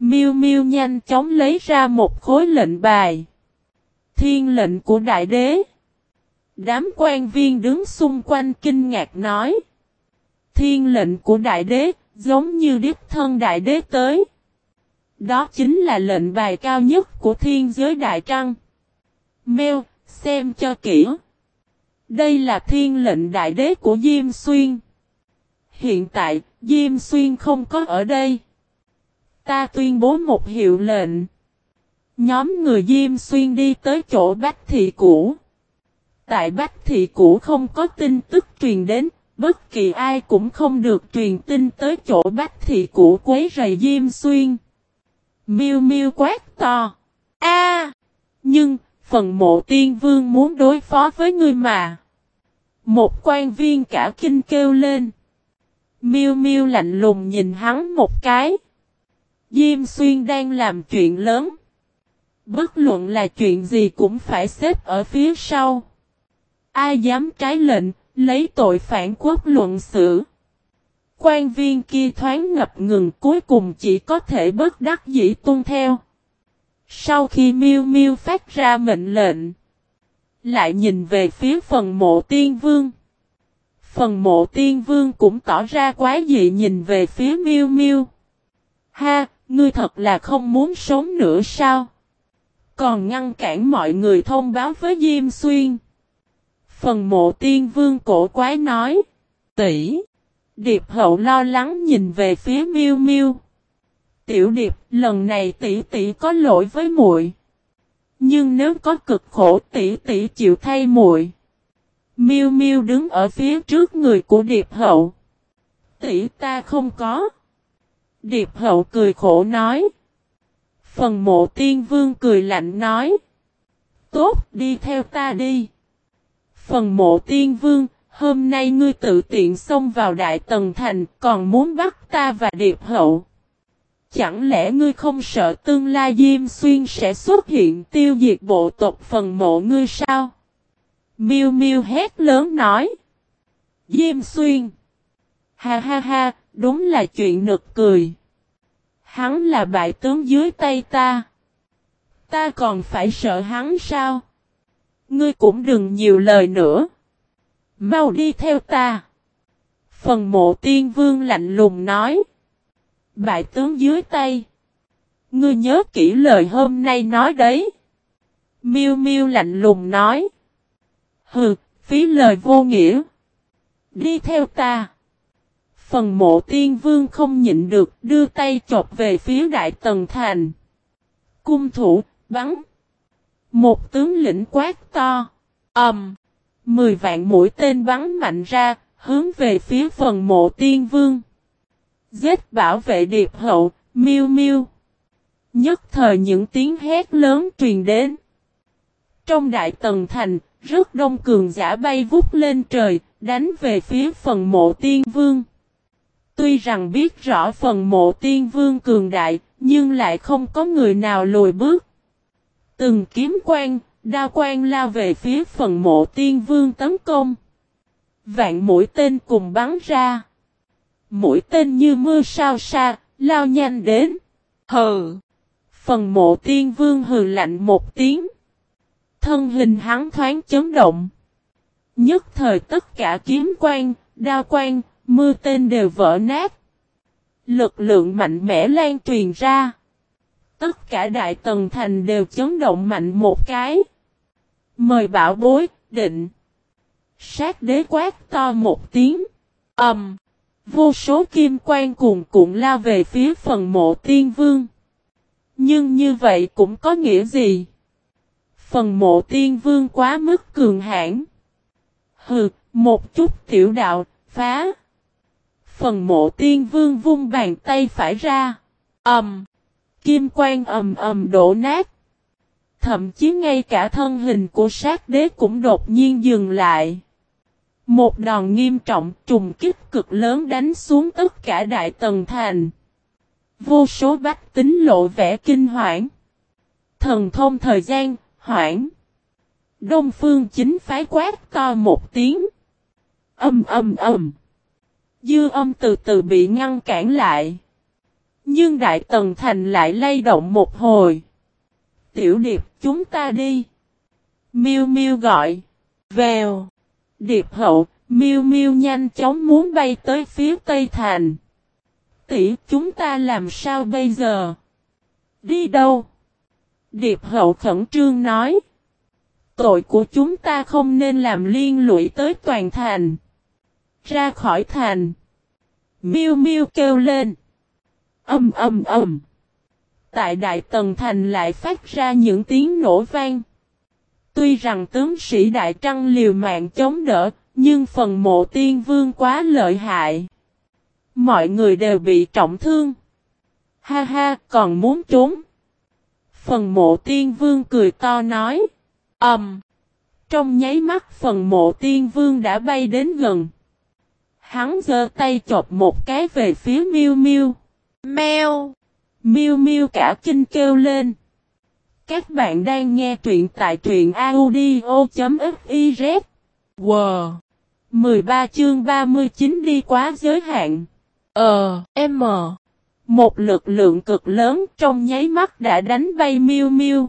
Miu Miu nhanh chóng lấy ra một khối lệnh bài. Thiên lệnh của đại đế. Đám quan viên đứng xung quanh kinh ngạc nói. Thiên lệnh của đại đế, giống như đích thân đại đế tới. Đó chính là lệnh bài cao nhất của thiên giới đại trăng. Mêu, xem cho kỹ. Đây là thiên lệnh đại đế của Diêm Xuyên. Hiện tại, Diêm Xuyên không có ở đây. Ta tuyên bố một hiệu lệnh. Nhóm người Diêm Xuyên đi tới chỗ Bách Thị Cũ. Tại Bách Thị Cũ không có tin tức truyền đến, bất kỳ ai cũng không được truyền tin tới chỗ Bách Thị Cũ quấy rầy Diêm Xuyên. Miêu miêu quát to. A! nhưng, phần mộ tiên vương muốn đối phó với ngươi mà. Một quan viên cả kinh kêu lên. Miêu Miêu lạnh lùng nhìn hắn một cái. Diêm Xuyên đang làm chuyện lớn. Bất luận là chuyện gì cũng phải xếp ở phía sau. Ai dám trái lệnh, lấy tội phản quốc luận xử. Quan viên kia thoáng ngập ngừng cuối cùng chỉ có thể bất đắc dĩ tuân theo. Sau khi Miêu Miêu phát ra mệnh lệnh, lại nhìn về phía phần mộ tiên vương. Phần mộ tiên vương cũng tỏ ra quá dị nhìn về phía miêu miêu. Ha, ngươi thật là không muốn sống nữa sao? Còn ngăn cản mọi người thông báo với Diêm Xuyên. Phần mộ tiên vương cổ quái nói. Tỷ. Điệp hậu lo lắng nhìn về phía miêu miêu. Tiểu điệp, lần này tỷ tỷ có lỗi với muội. Nhưng nếu có cực khổ tỷ tỷ chịu thay muội. Miêu miêu đứng ở phía trước người của điệp hậu. Tỷ ta không có. Điệp hậu cười khổ nói. Phần mộ tiên vương cười lạnh nói. Tốt, đi theo ta đi. Phần mộ tiên vương, hôm nay ngươi tự tiện xông vào đại tần thành, còn muốn bắt ta và điệp hậu. Chẳng lẽ ngươi không sợ tương lai Diêm Xuyên sẽ xuất hiện tiêu diệt bộ tộc phần mộ ngươi sao? Miu Miu hét lớn nói. Diêm Xuyên. Ha ha ha, đúng là chuyện nực cười. Hắn là bại tướng dưới tay ta. Ta còn phải sợ hắn sao? Ngươi cũng đừng nhiều lời nữa. Mau đi theo ta. Phần mộ tiên vương lạnh lùng nói. Bại tướng dưới tay. Ngươi nhớ kỹ lời hôm nay nói đấy. Miêu miêu lạnh lùng nói. Hừ, phí lời vô nghĩa. Đi theo ta. Phần mộ tiên vương không nhịn được đưa tay chọc về phía đại tần thành. Cung thủ, bắn. Một tướng lĩnh quát to. ầm, um, Mười vạn mũi tên bắn mạnh ra, hướng về phía phần mộ tiên vương. Giết bảo vệ điệp hậu, miêu miêu. Nhất thời những tiếng hét lớn truyền đến. Trong đại tần thành, rất đông cường giả bay vút lên trời, đánh về phía phần mộ tiên vương. Tuy rằng biết rõ phần mộ tiên vương cường đại, nhưng lại không có người nào lùi bước. Từng kiếm quan, đao quan lao về phía phần mộ tiên vương tấn công. Vạn mũi tên cùng bắn ra. Mũi tên như mưa sao xa, lao nhanh đến. Hừ! Phần mộ tiên vương hừ lạnh một tiếng. Thân hình hắn thoáng chấn động. Nhất thời tất cả kiếm quan, đao quan, mưa tên đều vỡ nát. Lực lượng mạnh mẽ lan truyền ra. Tất cả đại tần thành đều chấn động mạnh một cái. Mời bảo bối, định. Sát đế quát to một tiếng. Ẩm. Um, vô số kim quan cuồn cuộn lao về phía phần mộ tiên vương. Nhưng như vậy cũng có nghĩa gì? Phần mộ tiên vương quá mức cường hãn. Hừ, một chút tiểu đạo, phá. Phần mộ tiên vương vung bàn tay phải ra. Ẩm. Um, kim quang ầm ầm đổ nát. Thậm chí ngay cả thân hình của sát đế cũng đột nhiên dừng lại. Một đòn nghiêm trọng trùng kích cực lớn đánh xuống tất cả đại tầng thành. Vô số bách tính lộ vẻ kinh hoảng. Thần thông thời gian, hoảng. Đông phương chính phái quát to một tiếng. Âm âm âm. Dư âm từ từ bị ngăn cản lại. Nhưng Đại Tần Thành lại lay động một hồi. Tiểu Điệp chúng ta đi. Miêu Miêu gọi. Vèo. Điệp hậu, Miêu Miêu nhanh chóng muốn bay tới phía Tây Thành. Tỷ chúng ta làm sao bây giờ? Đi đâu? Điệp hậu khẩn trương nói. Tội của chúng ta không nên làm liên lụy tới toàn thành. Ra khỏi thành. Miêu Miêu kêu lên. Âm âm âm. Tại Đại Tần Thành lại phát ra những tiếng nổ vang. Tuy rằng tướng sĩ Đại Trăng liều mạng chống đỡ, nhưng phần mộ tiên vương quá lợi hại. Mọi người đều bị trọng thương. Ha ha, còn muốn trốn. Phần mộ tiên vương cười to nói. Âm. Um, trong nháy mắt phần mộ tiên vương đã bay đến gần. Hắn giơ tay chộp một cái về phía miu miu, meo, Miu Miu cả kinh kêu lên. Các bạn đang nghe truyện tại truyện audio.fiz. Wow. 13 chương 39 đi quá giới hạn. Ờ, M. Một lực lượng cực lớn trong nháy mắt đã đánh bay Miu Miu.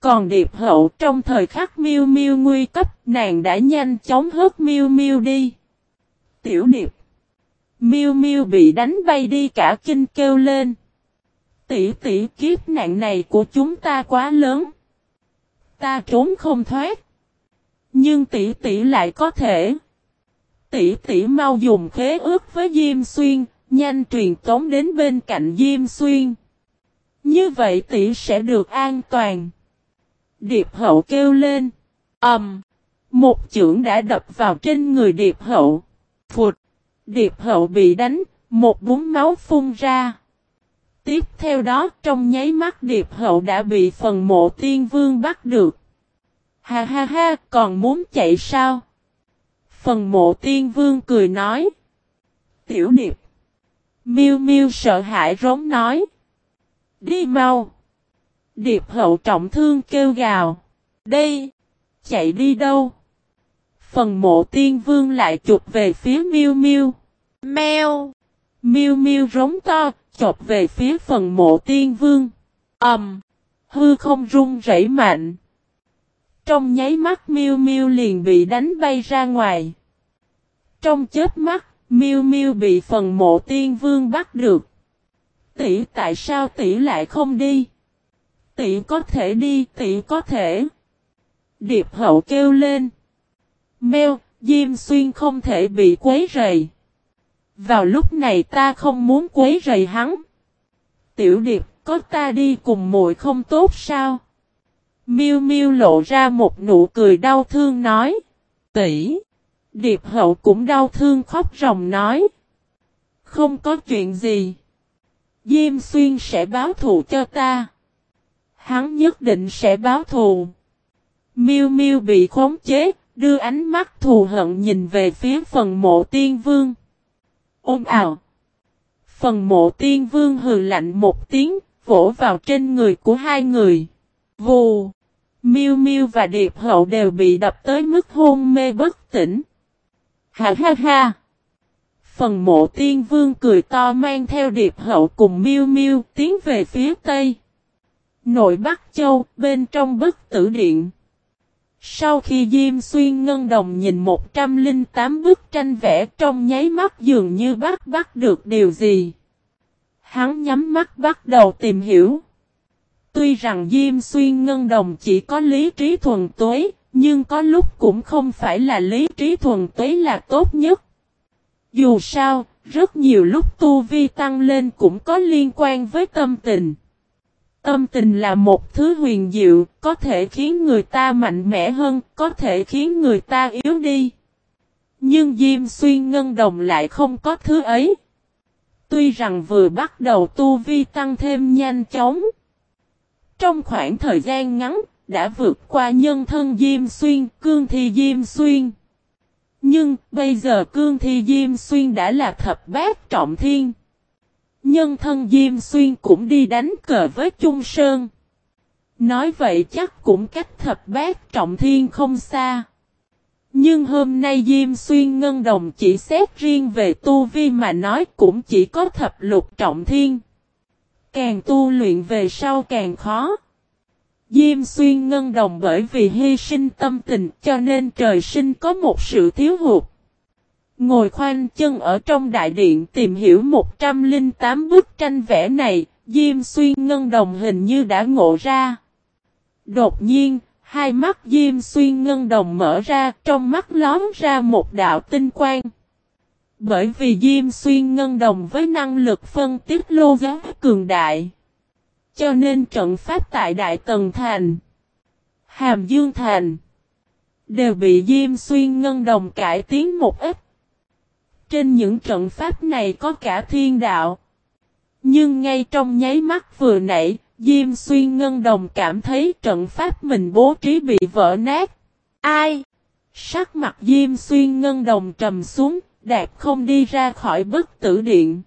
Còn Điệp Hậu trong thời khắc Miu Miu nguy cấp, nàng đã nhanh chóng hớt Miu Miu đi. Tiểu Điệp Miu Miu bị đánh bay đi cả kinh kêu lên. Tỷ tỷ kiếp nạn này của chúng ta quá lớn. Ta trốn không thoát. Nhưng tỷ tỷ lại có thể. Tỷ tỷ mau dùng khế ước với Diêm Xuyên, nhanh truyền tống đến bên cạnh Diêm Xuyên. Như vậy tỷ sẽ được an toàn. Điệp hậu kêu lên. ầm, um, Một chưởng đã đập vào trên người điệp hậu. Phụt. Điệp hậu bị đánh, một búng máu phun ra. Tiếp theo đó trong nháy mắt điệp hậu đã bị phần mộ tiên vương bắt được. Ha ha ha, còn muốn chạy sao? Phần mộ tiên vương cười nói. Tiểu điệp. miu miu sợ hãi rống nói. Đi mau. Điệp hậu trọng thương kêu gào. Đây. Chạy đi đâu? Phần mộ tiên vương lại chụp về phía miu miu. Mèo. miu miu rống to, chộp về phía phần mộ tiên vương. ầm, um, hư không rung rẩy mạnh. Trong nháy mắt miu miu liền bị đánh bay ra ngoài. Trong chết mắt, miu miu bị phần mộ tiên vương bắt được. Tỷ tại sao tỷ lại không đi? Tỷ có thể đi, tỷ có thể. Điệp hậu kêu lên. Mèo, Diêm Xuyên không thể bị quấy rầy. Vào lúc này ta không muốn quấy rầy hắn. Tiểu điệp, có ta đi cùng muội không tốt sao? Miêu Miêu lộ ra một nụ cười đau thương nói. Tỷ. Điệp hậu cũng đau thương khóc ròng nói. Không có chuyện gì. Diêm xuyên sẽ báo thù cho ta. Hắn nhất định sẽ báo thù. Miêu Miêu bị khống chế, đưa ánh mắt thù hận nhìn về phía phần mộ tiên vương. Ôm ào. Phần mộ tiên vương hừ lạnh một tiếng, vỗ vào trên người của hai người. Vù. Miu Miu và Điệp Hậu đều bị đập tới mức hôn mê bất tỉnh. Ha ha ha. Phần mộ tiên vương cười to mang theo Điệp Hậu cùng Miu Miu tiến về phía tây. Nội Bắc Châu, bên trong bức tử điện. Sau khi Diêm Xuyên Ngân Đồng nhìn 108 bức tranh vẽ trong nháy mắt dường như bắt bắt được điều gì. Hắn nhắm mắt bắt đầu tìm hiểu. Tuy rằng Diêm Xuyên Ngân Đồng chỉ có lý trí thuần tuế, nhưng có lúc cũng không phải là lý trí thuần tuế là tốt nhất. Dù sao, rất nhiều lúc tu vi tăng lên cũng có liên quan với tâm tình. Tâm tình là một thứ huyền diệu, có thể khiến người ta mạnh mẽ hơn, có thể khiến người ta yếu đi. Nhưng Diêm Xuyên Ngân Đồng lại không có thứ ấy. Tuy rằng vừa bắt đầu tu vi tăng thêm nhanh chóng. Trong khoảng thời gian ngắn, đã vượt qua nhân thân Diêm Xuyên, cương thi Diêm Xuyên. Nhưng, bây giờ cương thi Diêm Xuyên đã là thập bát trọng thiên. Nhân thân Diêm Xuyên cũng đi đánh cờ với Trung Sơn. Nói vậy chắc cũng cách thập bát trọng thiên không xa. Nhưng hôm nay Diêm Xuyên Ngân Đồng chỉ xét riêng về tu vi mà nói cũng chỉ có thập lục trọng thiên. Càng tu luyện về sau càng khó. Diêm Xuyên Ngân Đồng bởi vì hy sinh tâm tình cho nên trời sinh có một sự thiếu hụt. Ngồi khoanh chân ở trong đại điện tìm hiểu 108 bức tranh vẽ này, Diêm Xuyên Ngân Đồng hình như đã ngộ ra. Đột nhiên, hai mắt Diêm Xuyên Ngân Đồng mở ra, trong mắt lóm ra một đạo tinh quang. Bởi vì Diêm Xuyên Ngân Đồng với năng lực phân tích lô giá cường đại. Cho nên trận pháp tại Đại Tần Thành, Hàm Dương Thành, đều bị Diêm Xuyên Ngân Đồng cải tiến một ít. Trên những trận pháp này có cả thiên đạo. Nhưng ngay trong nháy mắt vừa nãy, Diêm Xuyên Ngân Đồng cảm thấy trận pháp mình bố trí bị vỡ nát. Ai? Sắc mặt Diêm Xuyên Ngân Đồng trầm xuống, đạp không đi ra khỏi bức tử điện.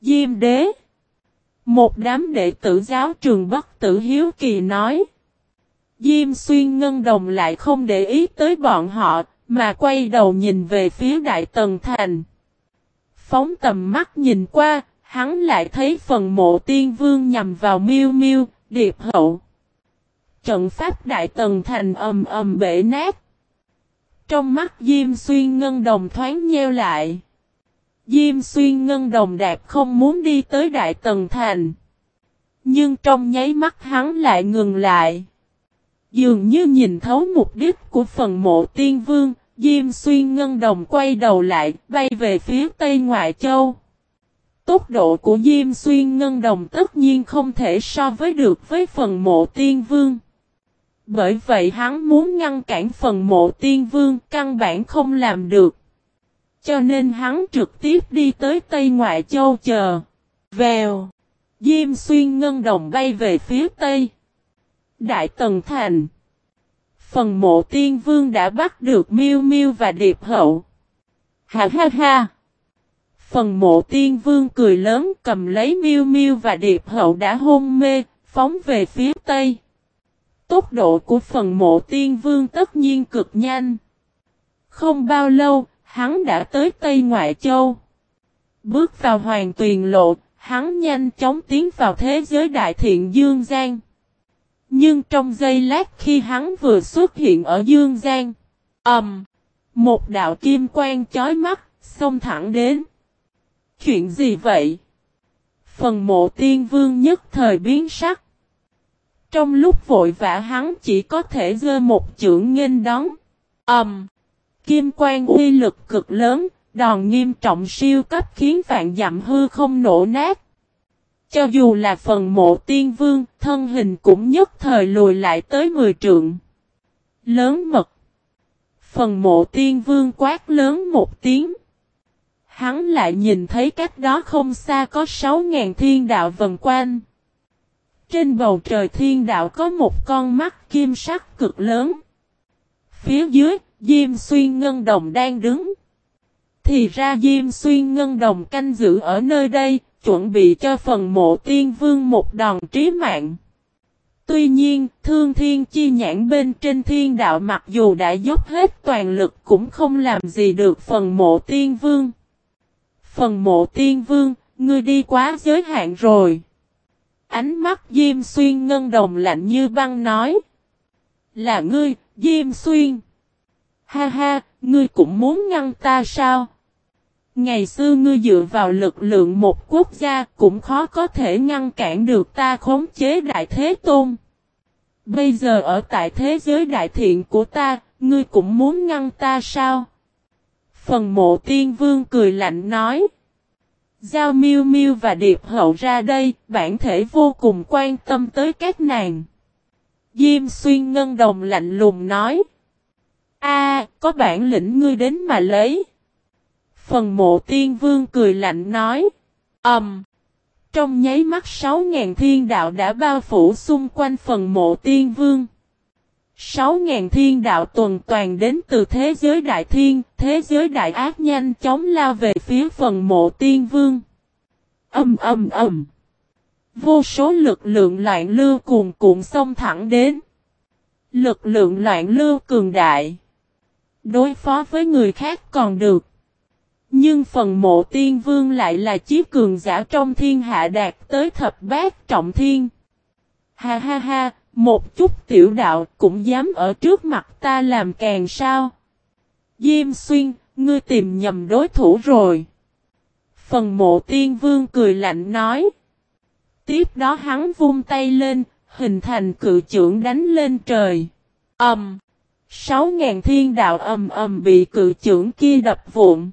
Diêm Đế Một đám đệ tử giáo trường Bất Tử Hiếu Kỳ nói. Diêm Xuyên Ngân Đồng lại không để ý tới bọn họ, mà quay đầu nhìn về phía Đại Tần Thành. Phóng tầm mắt nhìn qua, hắn lại thấy phần mộ tiên vương nhằm vào miêu miêu, điệp hậu. Trận pháp Đại Tần Thành ầm ầm bể nát. Trong mắt Diêm Xuyên Ngân Đồng thoáng nheo lại. Diêm Xuyên Ngân Đồng đạp không muốn đi tới Đại Tần Thành. Nhưng trong nháy mắt hắn lại ngừng lại. Dường như nhìn thấu mục đích của phần mộ tiên vương, Diêm Xuyên Ngân Đồng quay đầu lại, bay về phía Tây Ngoại Châu. Tốc độ của Diêm Xuyên Ngân Đồng tất nhiên không thể so với được với phần mộ tiên vương. Bởi vậy hắn muốn ngăn cản phần mộ tiên vương căn bản không làm được. Cho nên hắn trực tiếp đi tới Tây Ngoại Châu chờ. Vèo. Diêm xuyên ngân đồng bay về phía Tây. Đại Tần Thành. Phần mộ tiên vương đã bắt được miêu miêu và điệp hậu. Ha ha ha. Phần mộ tiên vương cười lớn cầm lấy miêu miêu và điệp hậu đã hôn mê, phóng về phía Tây. Tốc độ của phần mộ tiên vương tất nhiên cực nhanh. Không bao lâu, hắn đã tới Tây Ngoại Châu. Bước vào hoàng tuyền lộ, hắn nhanh chóng tiến vào thế giới đại thiện Dương Giang. Nhưng trong giây lát khi hắn vừa xuất hiện ở Dương Giang, ầm, um, một đạo kim quang chói mắt, xông thẳng đến. Chuyện gì vậy? Phần mộ tiên vương nhất thời biến sắc. Trong lúc vội vã hắn chỉ có thể giơ một chưởng nghênh đón. Ầm. Um, kim quang uy lực cực lớn, đòn nghiêm trọng siêu cấp khiến vạn dặm hư không nổ nát. Cho dù là phần mộ tiên vương, thân hình cũng nhất thời lùi lại tới 10 trượng. Lớn mật. Phần mộ tiên vương quát lớn một tiếng. Hắn lại nhìn thấy cách đó không xa có 6.000 thiên đạo vần quanh. Trên bầu trời thiên đạo có một con mắt kim sắc cực lớn. Phía dưới, Diêm Xuyên Ngân Đồng đang đứng. Thì ra Diêm Xuyên Ngân Đồng canh giữ ở nơi đây, chuẩn bị cho phần mộ tiên vương một đòn trí mạng. Tuy nhiên, thương thiên chi nhãn bên trên thiên đạo mặc dù đã dốc hết toàn lực cũng không làm gì được phần mộ tiên vương. Phần mộ tiên vương, ngươi đi quá giới hạn rồi. Ánh mắt Diêm Xuyên ngân đồng lạnh như băng nói. Là ngươi, Diêm Xuyên. Ha ha, ngươi cũng muốn ngăn ta sao? Ngày xưa ngươi dựa vào lực lượng một quốc gia cũng khó có thể ngăn cản được ta khống chế đại thế tôn. Bây giờ ở tại thế giới đại thiện của ta, ngươi cũng muốn ngăn ta sao? Phần mộ tiên vương cười lạnh nói. Giao miêu miêu và điệp hậu ra đây, bản thể vô cùng quan tâm tới các nàng. Diêm xuyên ngân đồng lạnh lùng nói. A, có bản lĩnh ngươi đến mà lấy. Phần mộ tiên vương cười lạnh nói. Ẩm. Um, trong nháy mắt sáu ngàn thiên đạo đã bao phủ xung quanh phần mộ tiên vương. Sáu ngàn thiên đạo tuần toàn đến từ thế giới đại thiên, thế giới đại ác nhanh chóng lao về phía phần mộ tiên vương. Âm âm âm. Vô số lực lượng loạn lưu cuồn cuộn xông thẳng đến. Lực lượng loạn lưu cường đại. Đối phó với người khác còn được. Nhưng phần mộ tiên vương lại là chiếc cường giả trong thiên hạ đạt tới thập bát trọng thiên. Ha ha ha, một chút tiểu đạo cũng dám ở trước mặt ta làm càng sao. Diêm xuyên, ngươi tìm nhầm đối thủ rồi. Phần mộ tiên vương cười lạnh nói. Tiếp đó hắn vung tay lên, hình thành cự trưởng đánh lên trời. Ẩm. Um, Sáu ngàn thiên đạo ầm ầm bị cự trưởng kia đập vụn.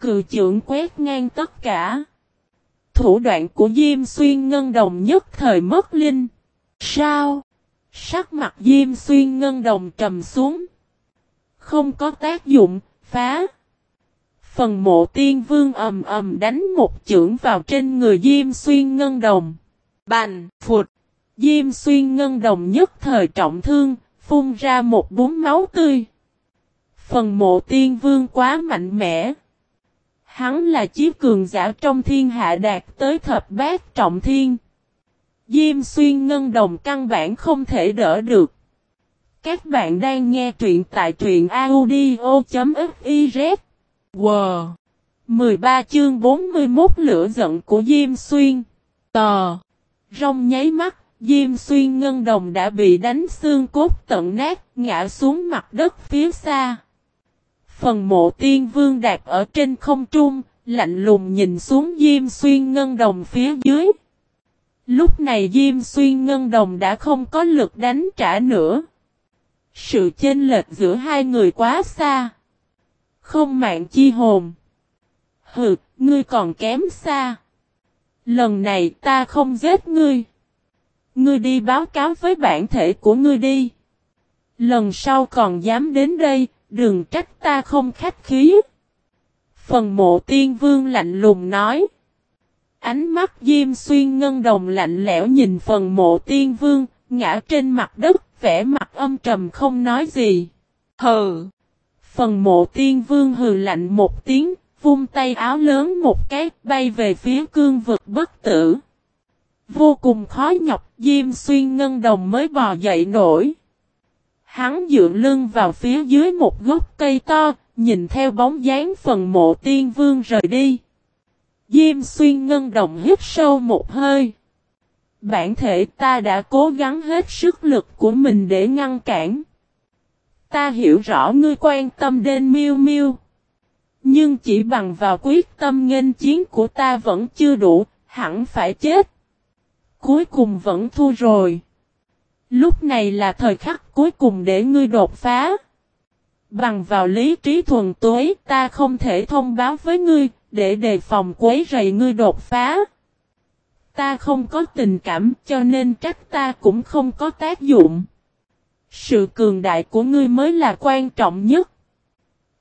Cự trưởng quét ngang tất cả. Thủ đoạn của Diêm Xuyên Ngân Đồng nhất thời mất linh. Sao? Sắc mặt Diêm Xuyên Ngân Đồng trầm xuống. Không có tác dụng, phá. Phần mộ tiên vương ầm ầm đánh một chưởng vào trên người Diêm Xuyên Ngân Đồng. Bành, phụt. Diêm Xuyên Ngân Đồng nhất thời trọng thương, phun ra một bún máu tươi. Phần mộ tiên vương quá mạnh mẽ. Hắn là chiếc cường giả trong thiên hạ đạt tới thập bát trọng thiên. Diêm xuyên ngân đồng căn bản không thể đỡ được. Các bạn đang nghe truyện tại truyện audio.fiz. Wow! 13 chương 41 lửa giận của Diêm Xuyên. Tò! Rong nháy mắt, Diêm Xuyên Ngân Đồng đã bị đánh xương cốt tận nát, ngã xuống mặt đất phía xa. Phần mộ tiên vương đạt ở trên không trung, lạnh lùng nhìn xuống Diêm Xuyên Ngân Đồng phía dưới. Lúc này Diêm Xuyên Ngân Đồng đã không có lực đánh trả nữa. Sự chênh lệch giữa hai người quá xa. Không mạng chi hồn. Hừ, ngươi còn kém xa. Lần này ta không giết ngươi. Ngươi đi báo cáo với bản thể của ngươi đi. Lần sau còn dám đến đây, đừng trách ta không khách khí. Phần mộ tiên vương lạnh lùng nói. Ánh mắt Diêm Xuyên Ngân Đồng lạnh lẽo nhìn phần mộ tiên vương, ngã trên mặt đất, vẻ mặt âm trầm không nói gì. Hừ! Phần mộ tiên vương hừ lạnh một tiếng, vung tay áo lớn một cái, bay về phía cương vực bất tử. Vô cùng khó nhọc, Diêm Xuyên Ngân Đồng mới bò dậy nổi. Hắn dựa lưng vào phía dưới một gốc cây to, nhìn theo bóng dáng phần mộ tiên vương rời đi. Diêm xuyên ngân đồng hít sâu một hơi. Bản thể ta đã cố gắng hết sức lực của mình để ngăn cản. Ta hiểu rõ ngươi quan tâm đến miêu miêu. Nhưng chỉ bằng vào quyết tâm nghênh chiến của ta vẫn chưa đủ, hẳn phải chết. Cuối cùng vẫn thua rồi. Lúc này là thời khắc cuối cùng để ngươi đột phá. Bằng vào lý trí thuần tuế ta không thể thông báo với ngươi, để đề phòng quấy rầy ngươi đột phá. Ta không có tình cảm cho nên trách ta cũng không có tác dụng. Sự cường đại của ngươi mới là quan trọng nhất.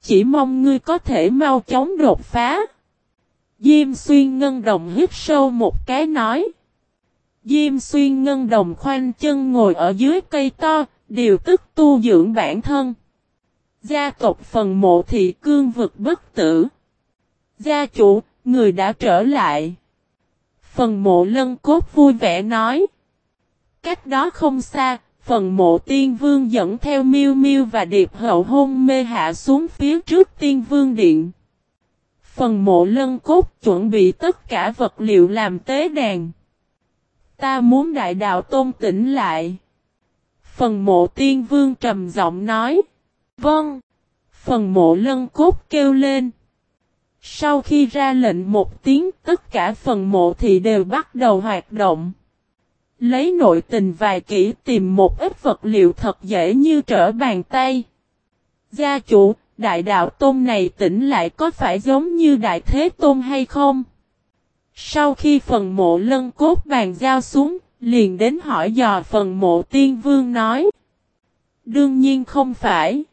Chỉ mong ngươi có thể mau chóng đột phá. Diêm xuyên ngân đồng hít sâu một cái nói. Diêm xuyên ngân đồng khoanh chân ngồi ở dưới cây to, điều tức tu dưỡng bản thân. Gia tộc phần mộ thị cương vực bất tử. Gia chủ, người đã trở lại. Phần mộ lân cốt vui vẻ nói. Cách đó không xa, phần mộ tiên vương dẫn theo miêu miêu và điệp hậu hôn mê hạ xuống phía trước tiên vương điện. Phần mộ lân cốt chuẩn bị tất cả vật liệu làm tế đàn. Ta muốn đại đạo tôn tỉnh lại. Phần mộ tiên vương trầm giọng nói. Vâng. Phần mộ lân cốt kêu lên. Sau khi ra lệnh một tiếng tất cả phần mộ thì đều bắt đầu hoạt động. Lấy nội tình vài kỹ tìm một ít vật liệu thật dễ như trở bàn tay. Gia chủ, đại đạo tôn này tỉnh lại có phải giống như đại thế tôn hay không? Sau khi phần mộ lân cốt bàn giao xuống, liền đến hỏi dò phần mộ tiên vương nói. Đương nhiên không phải.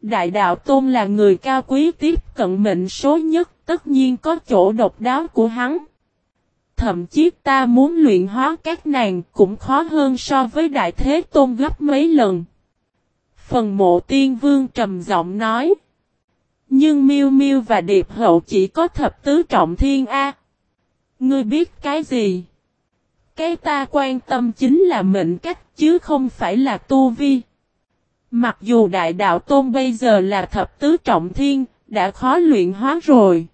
Đại đạo Tôn là người cao quý tiếp cận mệnh số nhất, tất nhiên có chỗ độc đáo của hắn. Thậm chí ta muốn luyện hóa các nàng cũng khó hơn so với Đại Thế Tôn gấp mấy lần. Phần mộ tiên vương trầm giọng nói. Nhưng miêu miêu và Điệp Hậu chỉ có thập tứ trọng thiên A. Ngươi biết cái gì? Cái ta quan tâm chính là mệnh cách chứ không phải là tu vi. Mặc dù đại đạo tôn bây giờ là thập tứ trọng thiên, đã khó luyện hóa rồi.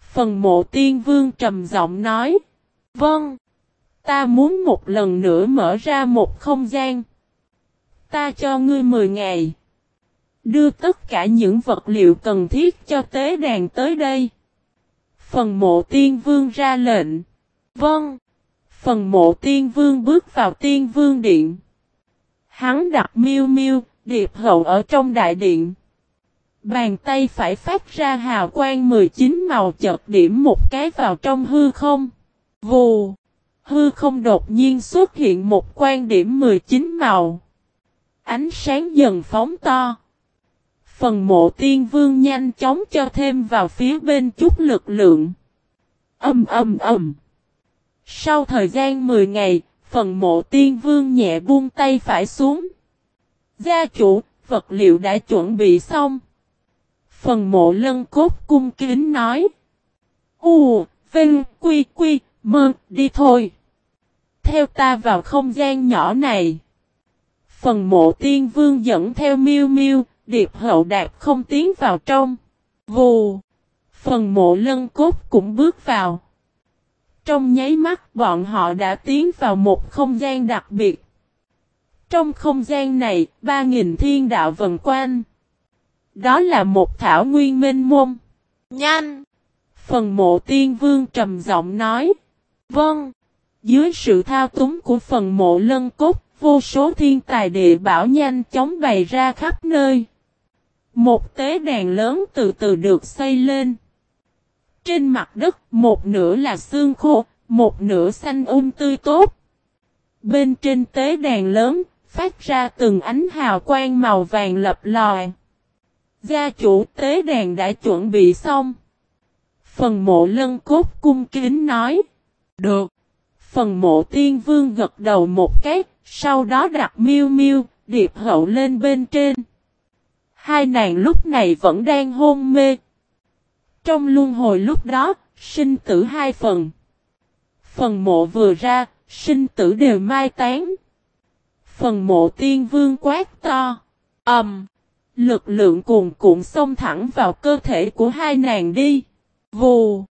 Phần mộ tiên vương trầm giọng nói. Vâng. Ta muốn một lần nữa mở ra một không gian. Ta cho ngươi 10 ngày. Đưa tất cả những vật liệu cần thiết cho tế đàn tới đây. Phần mộ tiên vương ra lệnh. Vâng. Phần mộ tiên vương bước vào tiên vương điện. Hắn đặt miêu miêu, điệp hậu ở trong đại điện. Bàn tay phải phát ra hào quang 19 màu chợt điểm một cái vào trong hư không. Vù! Hư không đột nhiên xuất hiện một quan điểm 19 màu. Ánh sáng dần phóng to. Phần mộ tiên vương nhanh chóng cho thêm vào phía bên chút lực lượng. Âm âm âm. Sau thời gian 10 ngày, phần mộ tiên vương nhẹ buông tay phải xuống. Gia chủ, vật liệu đã chuẩn bị xong. Phần mộ lân cốt cung kính nói. U, Vinh, Quy, Quy, Mơ, đi thôi. Theo ta vào không gian nhỏ này. Phần mộ tiên vương dẫn theo miêu miêu, điệp hậu đạp không tiến vào trong. Vù. Phần mộ lân cốt cũng bước vào. Trong nháy mắt bọn họ đã tiến vào một không gian đặc biệt. Trong không gian này, ba nghìn thiên đạo vần quanh. Đó là một thảo nguyên minh môn. Nhanh! Phần mộ tiên vương trầm giọng nói. Vâng! Dưới sự thao túng của phần mộ lân cốt, vô số thiên tài địa bảo nhanh chóng bày ra khắp nơi. Một tế đàn lớn từ từ được xây lên. Trên mặt đất, một nửa là xương khô, một nửa xanh um tươi tốt. Bên trên tế đàn lớn, phát ra từng ánh hào quang màu vàng lập lòi. Gia chủ tế đàn đã chuẩn bị xong. Phần mộ lân cốt cung kính nói. Được. Phần mộ tiên vương gật đầu một cái, sau đó đặt miêu miêu, điệp hậu lên bên trên. Hai nàng lúc này vẫn đang hôn mê. Trong luân hồi lúc đó, sinh tử hai phần. Phần mộ vừa ra, sinh tử đều mai tán. Phần mộ tiên vương quát to. ầm, um, Lực lượng cuồn cuộn xông thẳng vào cơ thể của hai nàng đi. Vù.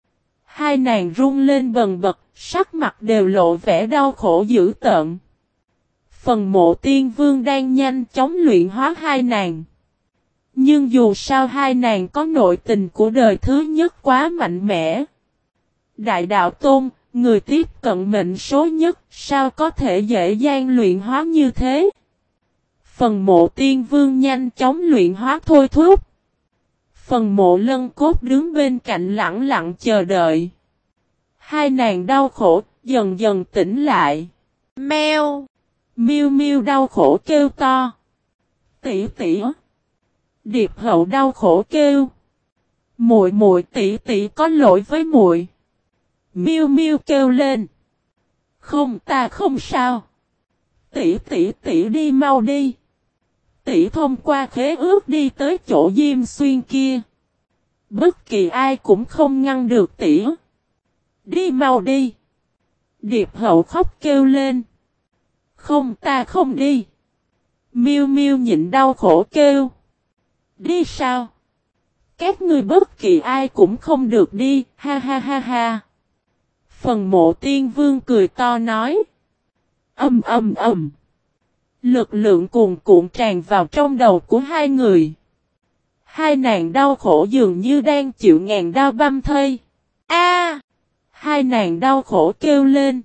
Hai nàng run lên bần bật, sắc mặt đều lộ vẻ đau khổ dữ tợn. Phần mộ tiên vương đang nhanh chóng luyện hóa hai nàng. Nhưng dù sao hai nàng có nội tình của đời thứ nhất quá mạnh mẽ. Đại đạo Tôn, người tiếp cận mệnh số nhất, sao có thể dễ dàng luyện hóa như thế? Phần mộ tiên vương nhanh chóng luyện hóa thôi thúc. Phần mộ lân cốt đứng bên cạnh lặng lặng chờ đợi. Hai nàng đau khổ, dần dần tỉnh lại. Mèo! miu miu đau khổ kêu to. tỉ tỉ Điệp hậu đau khổ kêu. Muội muội tỷ tỷ có lỗi với muội. Miêu miêu kêu lên. Không, ta không sao. Tỷ tỷ tỷ đi mau đi. Tỷ thông qua khế ước đi tới chỗ Diêm Xuyên kia. Bất kỳ ai cũng không ngăn được tỷ. Đi mau đi. Điệp hậu khóc kêu lên. Không, ta không đi. Miêu miêu nhịn đau khổ kêu. Đi sao? Các người bất kỳ ai cũng không được đi, ha ha ha ha. Phần mộ tiên vương cười to nói. Âm âm âm. Lực lượng cuồn cuộn tràn vào trong đầu của hai người. Hai nàng đau khổ dường như đang chịu ngàn đau băm thây. A! hai nàng đau khổ kêu lên.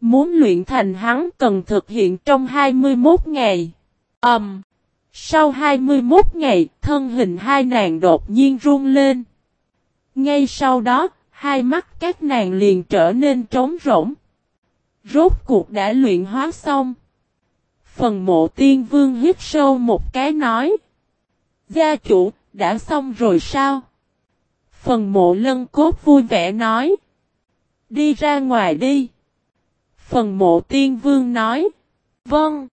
Muốn luyện thành hắn cần thực hiện trong 21 ngày. Ầm! Um, sau 21 ngày, thân hình hai nàng đột nhiên run lên. Ngay sau đó, hai mắt các nàng liền trở nên trống rỗng. Rốt cuộc đã luyện hóa xong. Phần mộ tiên vương hít sâu một cái nói. Gia chủ, đã xong rồi sao? Phần mộ lân cốt vui vẻ nói. Đi ra ngoài đi. Phần mộ tiên vương nói. Vâng.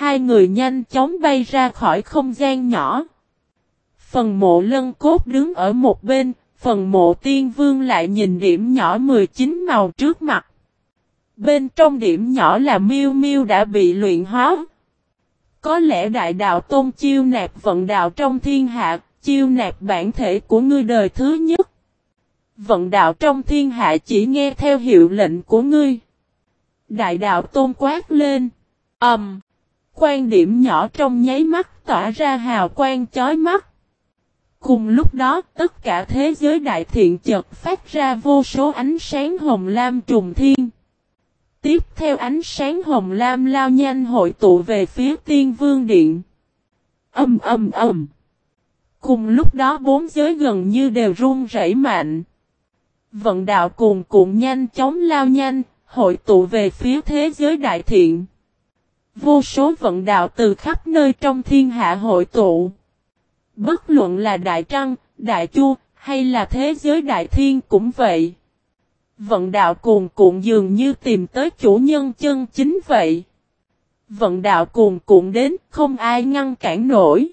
Hai người nhanh chóng bay ra khỏi không gian nhỏ. Phần mộ lân cốt đứng ở một bên, phần mộ tiên vương lại nhìn điểm nhỏ 19 màu trước mặt. Bên trong điểm nhỏ là miêu miêu đã bị luyện hóa. Có lẽ đại đạo tôn chiêu nạp vận đạo trong thiên hạ, chiêu nạp bản thể của ngươi đời thứ nhất. Vận đạo trong thiên hạ chỉ nghe theo hiệu lệnh của ngươi. Đại đạo tôn quát lên. Ẩm. Um, quan điểm nhỏ trong nháy mắt tỏa ra hào quang chói mắt. Cùng lúc đó, tất cả thế giới đại thiện chợt phát ra vô số ánh sáng hồng lam trùng thiên. Tiếp theo ánh sáng hồng lam lao nhanh hội tụ về phía tiên vương điện. Âm âm âm. Cùng lúc đó bốn giới gần như đều run rẩy mạnh. Vận đạo cuồn cuộn nhanh chóng lao nhanh, hội tụ về phía thế giới đại thiện. Vô số vận đạo từ khắp nơi trong thiên hạ hội tụ. Bất luận là Đại Trăng, Đại Chu, hay là thế giới Đại Thiên cũng vậy. Vận đạo cuồn cuộn dường như tìm tới chủ nhân chân chính vậy. Vận đạo cuồn cuộn đến không ai ngăn cản nổi.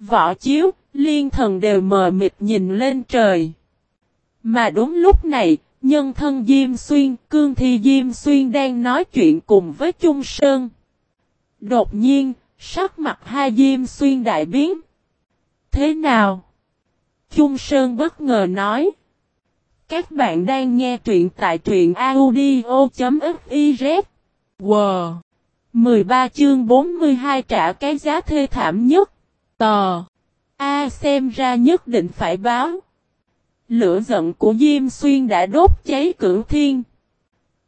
Võ chiếu, liên thần đều mờ mịt nhìn lên trời. Mà đúng lúc này, nhân thân Diêm Xuyên, cương thi Diêm Xuyên đang nói chuyện cùng với Trung Sơn. Đột nhiên, sắc mặt hai Diêm Xuyên đại biến. Thế nào? Trung Sơn bất ngờ nói. Các bạn đang nghe truyện tại truyện audio.fiz. Wow! 13 chương 42 trả cái giá thê thảm nhất. Tò! A xem ra nhất định phải báo. Lửa giận của Diêm Xuyên đã đốt cháy cửu thiên.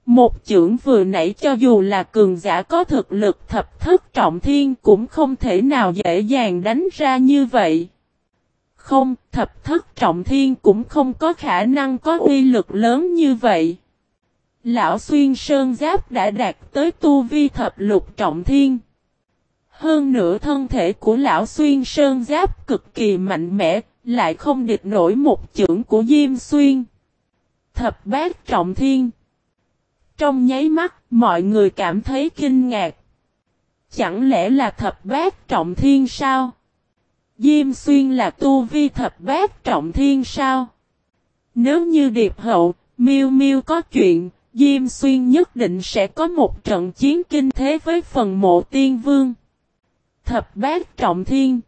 Một chưởng vừa nãy cho dù là cường giả có thực lực thập thất trọng thiên cũng không thể nào dễ dàng đánh ra như vậy. Không, thập thất trọng thiên cũng không có khả năng có uy lực lớn như vậy. Lão Xuyên Sơn Giáp đã đạt tới tu vi thập lục trọng thiên. Hơn nữa thân thể của Lão Xuyên Sơn Giáp cực kỳ mạnh mẽ, lại không địch nổi một chưởng của Diêm Xuyên. Thập bát trọng thiên. Trong nháy mắt, mọi người cảm thấy kinh ngạc. Chẳng lẽ là thập bát trọng thiên sao? Diêm xuyên là tu vi thập bát trọng thiên sao? Nếu như điệp hậu, miêu miêu có chuyện, Diêm xuyên nhất định sẽ có một trận chiến kinh thế với phần mộ tiên vương. Thập bát trọng thiên.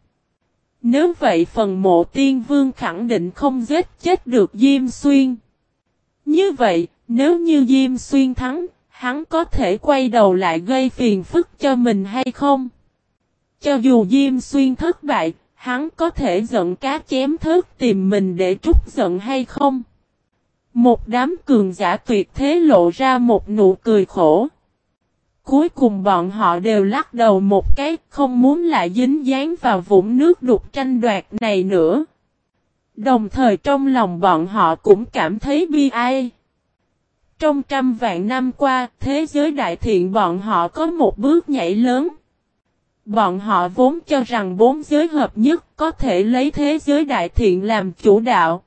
Nếu vậy phần mộ tiên vương khẳng định không giết chết được Diêm xuyên. Như vậy, nếu như Diêm xuyên thắng, hắn có thể quay đầu lại gây phiền phức cho mình hay không? Cho dù Diêm xuyên thất bại, Hắn có thể giận cá chém thớt tìm mình để trút giận hay không? Một đám cường giả tuyệt thế lộ ra một nụ cười khổ. Cuối cùng bọn họ đều lắc đầu một cái không muốn lại dính dáng vào vũng nước đục tranh đoạt này nữa. Đồng thời trong lòng bọn họ cũng cảm thấy bi ai. Trong trăm vạn năm qua, thế giới đại thiện bọn họ có một bước nhảy lớn. Bọn họ vốn cho rằng bốn giới hợp nhất có thể lấy thế giới đại thiện làm chủ đạo.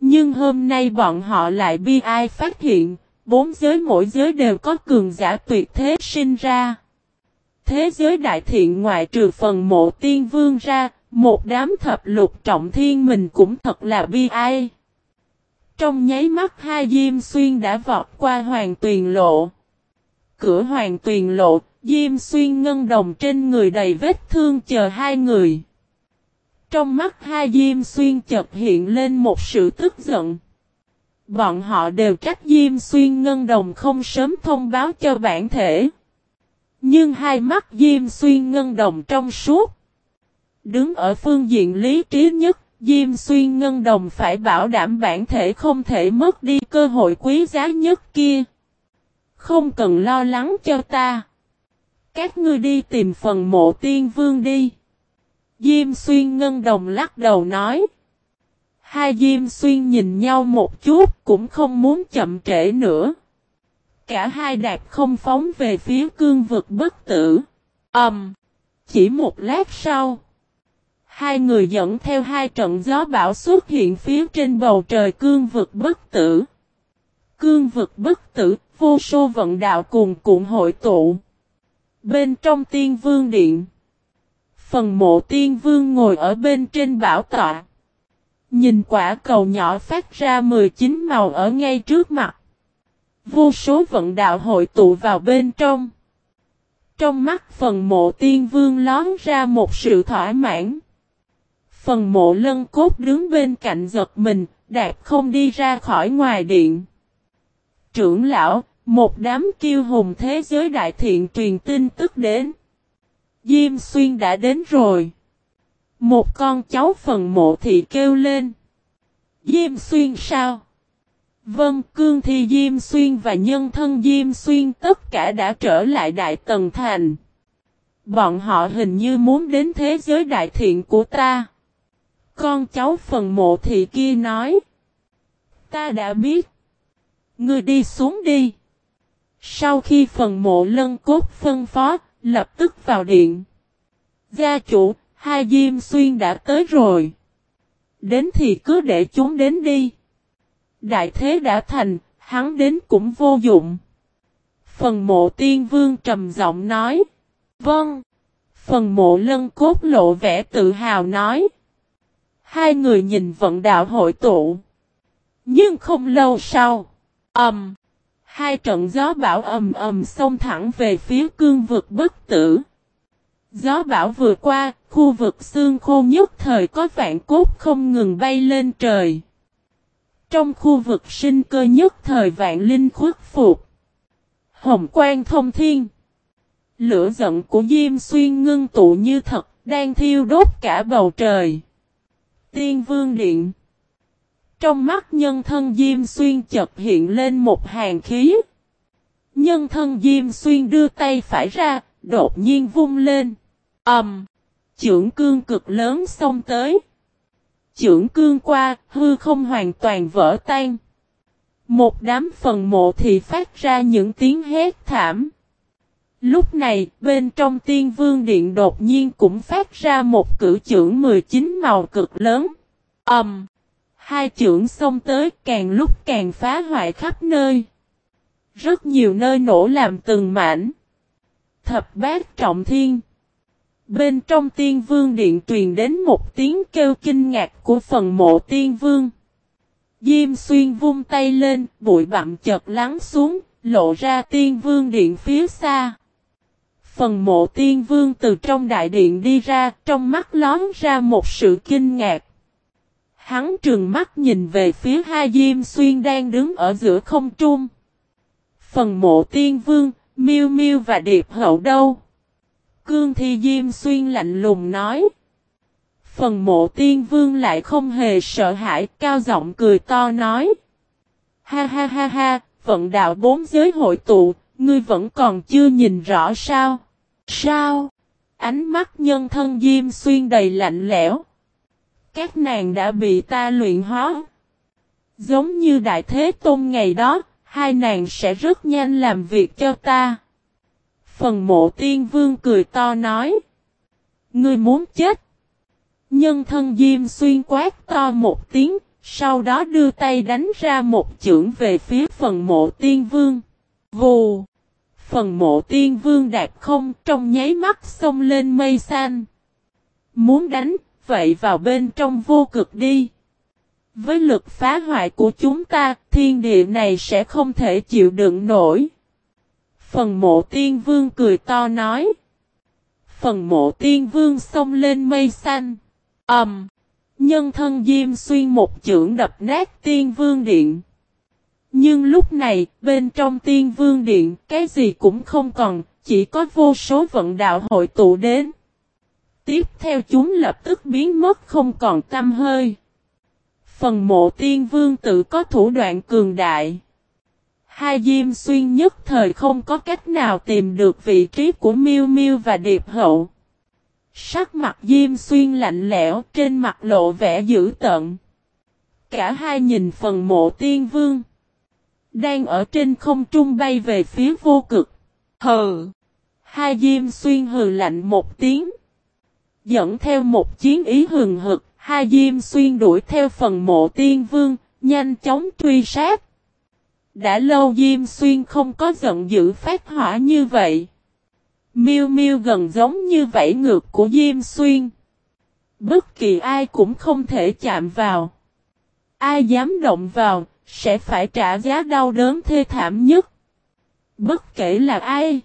Nhưng hôm nay bọn họ lại bi ai phát hiện, bốn giới mỗi giới đều có cường giả tuyệt thế sinh ra. Thế giới đại thiện ngoại trừ phần mộ tiên vương ra, một đám thập lục trọng thiên mình cũng thật là bi ai. Trong nháy mắt hai diêm xuyên đã vọt qua hoàng tuyền lộ. Cửa hoàng tuyền lộ, Diêm xuyên ngân đồng trên người đầy vết thương chờ hai người. Trong mắt hai Diêm xuyên chợt hiện lên một sự tức giận. Bọn họ đều trách Diêm xuyên ngân đồng không sớm thông báo cho bản thể. Nhưng hai mắt Diêm xuyên ngân đồng trong suốt. Đứng ở phương diện lý trí nhất, Diêm xuyên ngân đồng phải bảo đảm bản thể không thể mất đi cơ hội quý giá nhất kia. Không cần lo lắng cho ta. Các ngươi đi tìm phần mộ tiên vương đi. Diêm xuyên ngân đồng lắc đầu nói. Hai Diêm xuyên nhìn nhau một chút cũng không muốn chậm trễ nữa. Cả hai đạp không phóng về phía cương vực bất tử. Ẩm. Um, chỉ một lát sau. Hai người dẫn theo hai trận gió bão xuất hiện phía trên bầu trời cương vực bất tử. Cương vực bất tử, vô số vận đạo cùng cuộn hội tụ. Bên trong tiên vương điện. Phần mộ tiên vương ngồi ở bên trên bảo tọa. Nhìn quả cầu nhỏ phát ra 19 màu ở ngay trước mặt. Vô số vận đạo hội tụ vào bên trong. Trong mắt phần mộ tiên vương lón ra một sự thỏa mãn. Phần mộ lân cốt đứng bên cạnh giật mình, đạp không đi ra khỏi ngoài điện. Trưởng lão, một đám kiêu hùng thế giới đại thiện truyền tin tức đến. Diêm xuyên đã đến rồi. Một con cháu phần mộ thị kêu lên. Diêm xuyên sao? Vân cương thi Diêm xuyên và nhân thân Diêm xuyên tất cả đã trở lại Đại Tần Thành. Bọn họ hình như muốn đến thế giới đại thiện của ta. Con cháu phần mộ thị kia nói. Ta đã biết. Ngươi đi xuống đi. Sau khi phần mộ lân cốt phân phó, lập tức vào điện. Gia chủ, hai diêm xuyên đã tới rồi. Đến thì cứ để chúng đến đi. Đại thế đã thành, hắn đến cũng vô dụng. Phần mộ tiên vương trầm giọng nói. Vâng. Phần mộ lân cốt lộ vẻ tự hào nói. Hai người nhìn vận đạo hội tụ. Nhưng không lâu sau. ầm, Um, Hai trận gió bão ầm ầm xông thẳng về phía cương vực bất tử. Gió bão vừa qua, khu vực xương khô nhất thời có vạn cốt không ngừng bay lên trời. Trong khu vực sinh cơ nhất thời vạn linh khuất phục. Hồng quang thông thiên. Lửa giận của Diêm Xuyên ngưng tụ như thật, đang thiêu đốt cả bầu trời. Tiên Vương Điện trong mắt nhân thân Diêm Xuyên chợt hiện lên một hàng khí. Nhân thân Diêm Xuyên đưa tay phải ra, đột nhiên vung lên. Ẩm! um, Chưởng cương cực lớn xông tới. Chưởng cương qua, hư không hoàn toàn vỡ tan. Một đám phần mộ thì phát ra những tiếng hét thảm. Lúc này, bên trong tiên vương điện đột nhiên cũng phát ra một cử trưởng 19 màu cực lớn. âm um, Hai trưởng xông tới càng lúc càng phá hoại khắp nơi. Rất nhiều nơi nổ làm từng mảnh. Thập bát trọng thiên. Bên trong tiên vương điện truyền đến một tiếng kêu kinh ngạc của phần mộ tiên vương. Diêm xuyên vung tay lên, bụi bặm chợt lắng xuống, lộ ra tiên vương điện phía xa. Phần mộ tiên vương từ trong đại điện đi ra, trong mắt lón ra một sự kinh ngạc. Hắn trừng mắt nhìn về phía hai Diêm Xuyên đang đứng ở giữa không trung. Phần mộ tiên vương, miêu miêu và điệp hậu đâu? Cương Thi Diêm Xuyên lạnh lùng nói. Phần mộ tiên vương lại không hề sợ hãi, cao giọng cười to nói. Ha ha ha ha, vận đạo bốn giới hội tụ, ngươi vẫn còn chưa nhìn rõ sao? Sao? Ánh mắt nhân thân Diêm Xuyên đầy lạnh lẽo. Các nàng đã bị ta luyện hóa. Giống như Đại Thế Tôn ngày đó, hai nàng sẽ rất nhanh làm việc cho ta. Phần mộ tiên vương cười to nói. Ngươi muốn chết. Nhân thân Diêm Xuyên quát to một tiếng, sau đó đưa tay đánh ra một chưởng về phía phần mộ tiên vương. Vù! Phần mộ tiên vương đạp không trong nháy mắt xông lên mây xanh. Muốn đánh, vậy vào bên trong vô cực đi. Với lực phá hoại của chúng ta, thiên địa này sẽ không thể chịu đựng nổi. Phần mộ tiên vương cười to nói. Phần mộ tiên vương xông lên mây xanh. Ẩm. Um, nhân thân diêm xuyên một chưởng đập nát tiên vương điện. Nhưng lúc này, bên trong tiên vương điện, cái gì cũng không còn, chỉ có vô số vận đạo hội tụ đến. Tiếp theo chúng lập tức biến mất không còn tâm hơi. Phần mộ tiên vương tự có thủ đoạn cường đại. Hai Diêm Xuyên nhất thời không có cách nào tìm được vị trí của Miêu Miêu và Điệp Hậu. Sắc mặt Diêm Xuyên lạnh lẽo trên mặt lộ vẻ dữ tợn. Cả hai nhìn phần mộ tiên vương. Đang ở trên không trung bay về phía vô cực. Hừ. Hai Diêm Xuyên hừ lạnh một tiếng. Dẫn theo một chiến ý hừng hực. Hai Diêm Xuyên đuổi theo phần mộ tiên vương. Nhanh chóng truy sát. Đã lâu Diêm Xuyên không có giận dữ phát hỏa như vậy. Miêu Miêu gần giống như vảy ngược của Diêm Xuyên. Bất kỳ ai cũng không thể chạm vào. Ai dám động vào, sẽ phải trả giá đau đớn thê thảm nhất. Bất kể là ai.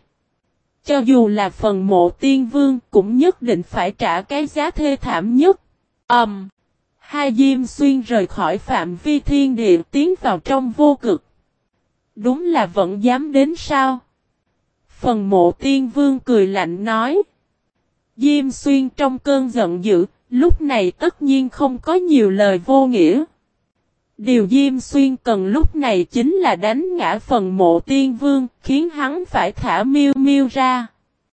Cho dù là phần mộ tiên vương cũng nhất định phải trả cái giá thê thảm nhất. Ẩm. Um, hai Diêm Xuyên rời khỏi phạm vi thiên địa tiến vào trong vô cực. Đúng là vẫn dám đến sao? Phần mộ tiên vương cười lạnh nói. Diêm xuyên trong cơn giận dữ, lúc này tất nhiên không có nhiều lời vô nghĩa. Điều Diêm Xuyên cần lúc này chính là đánh ngã phần mộ tiên vương, khiến hắn phải thả miêu miêu ra.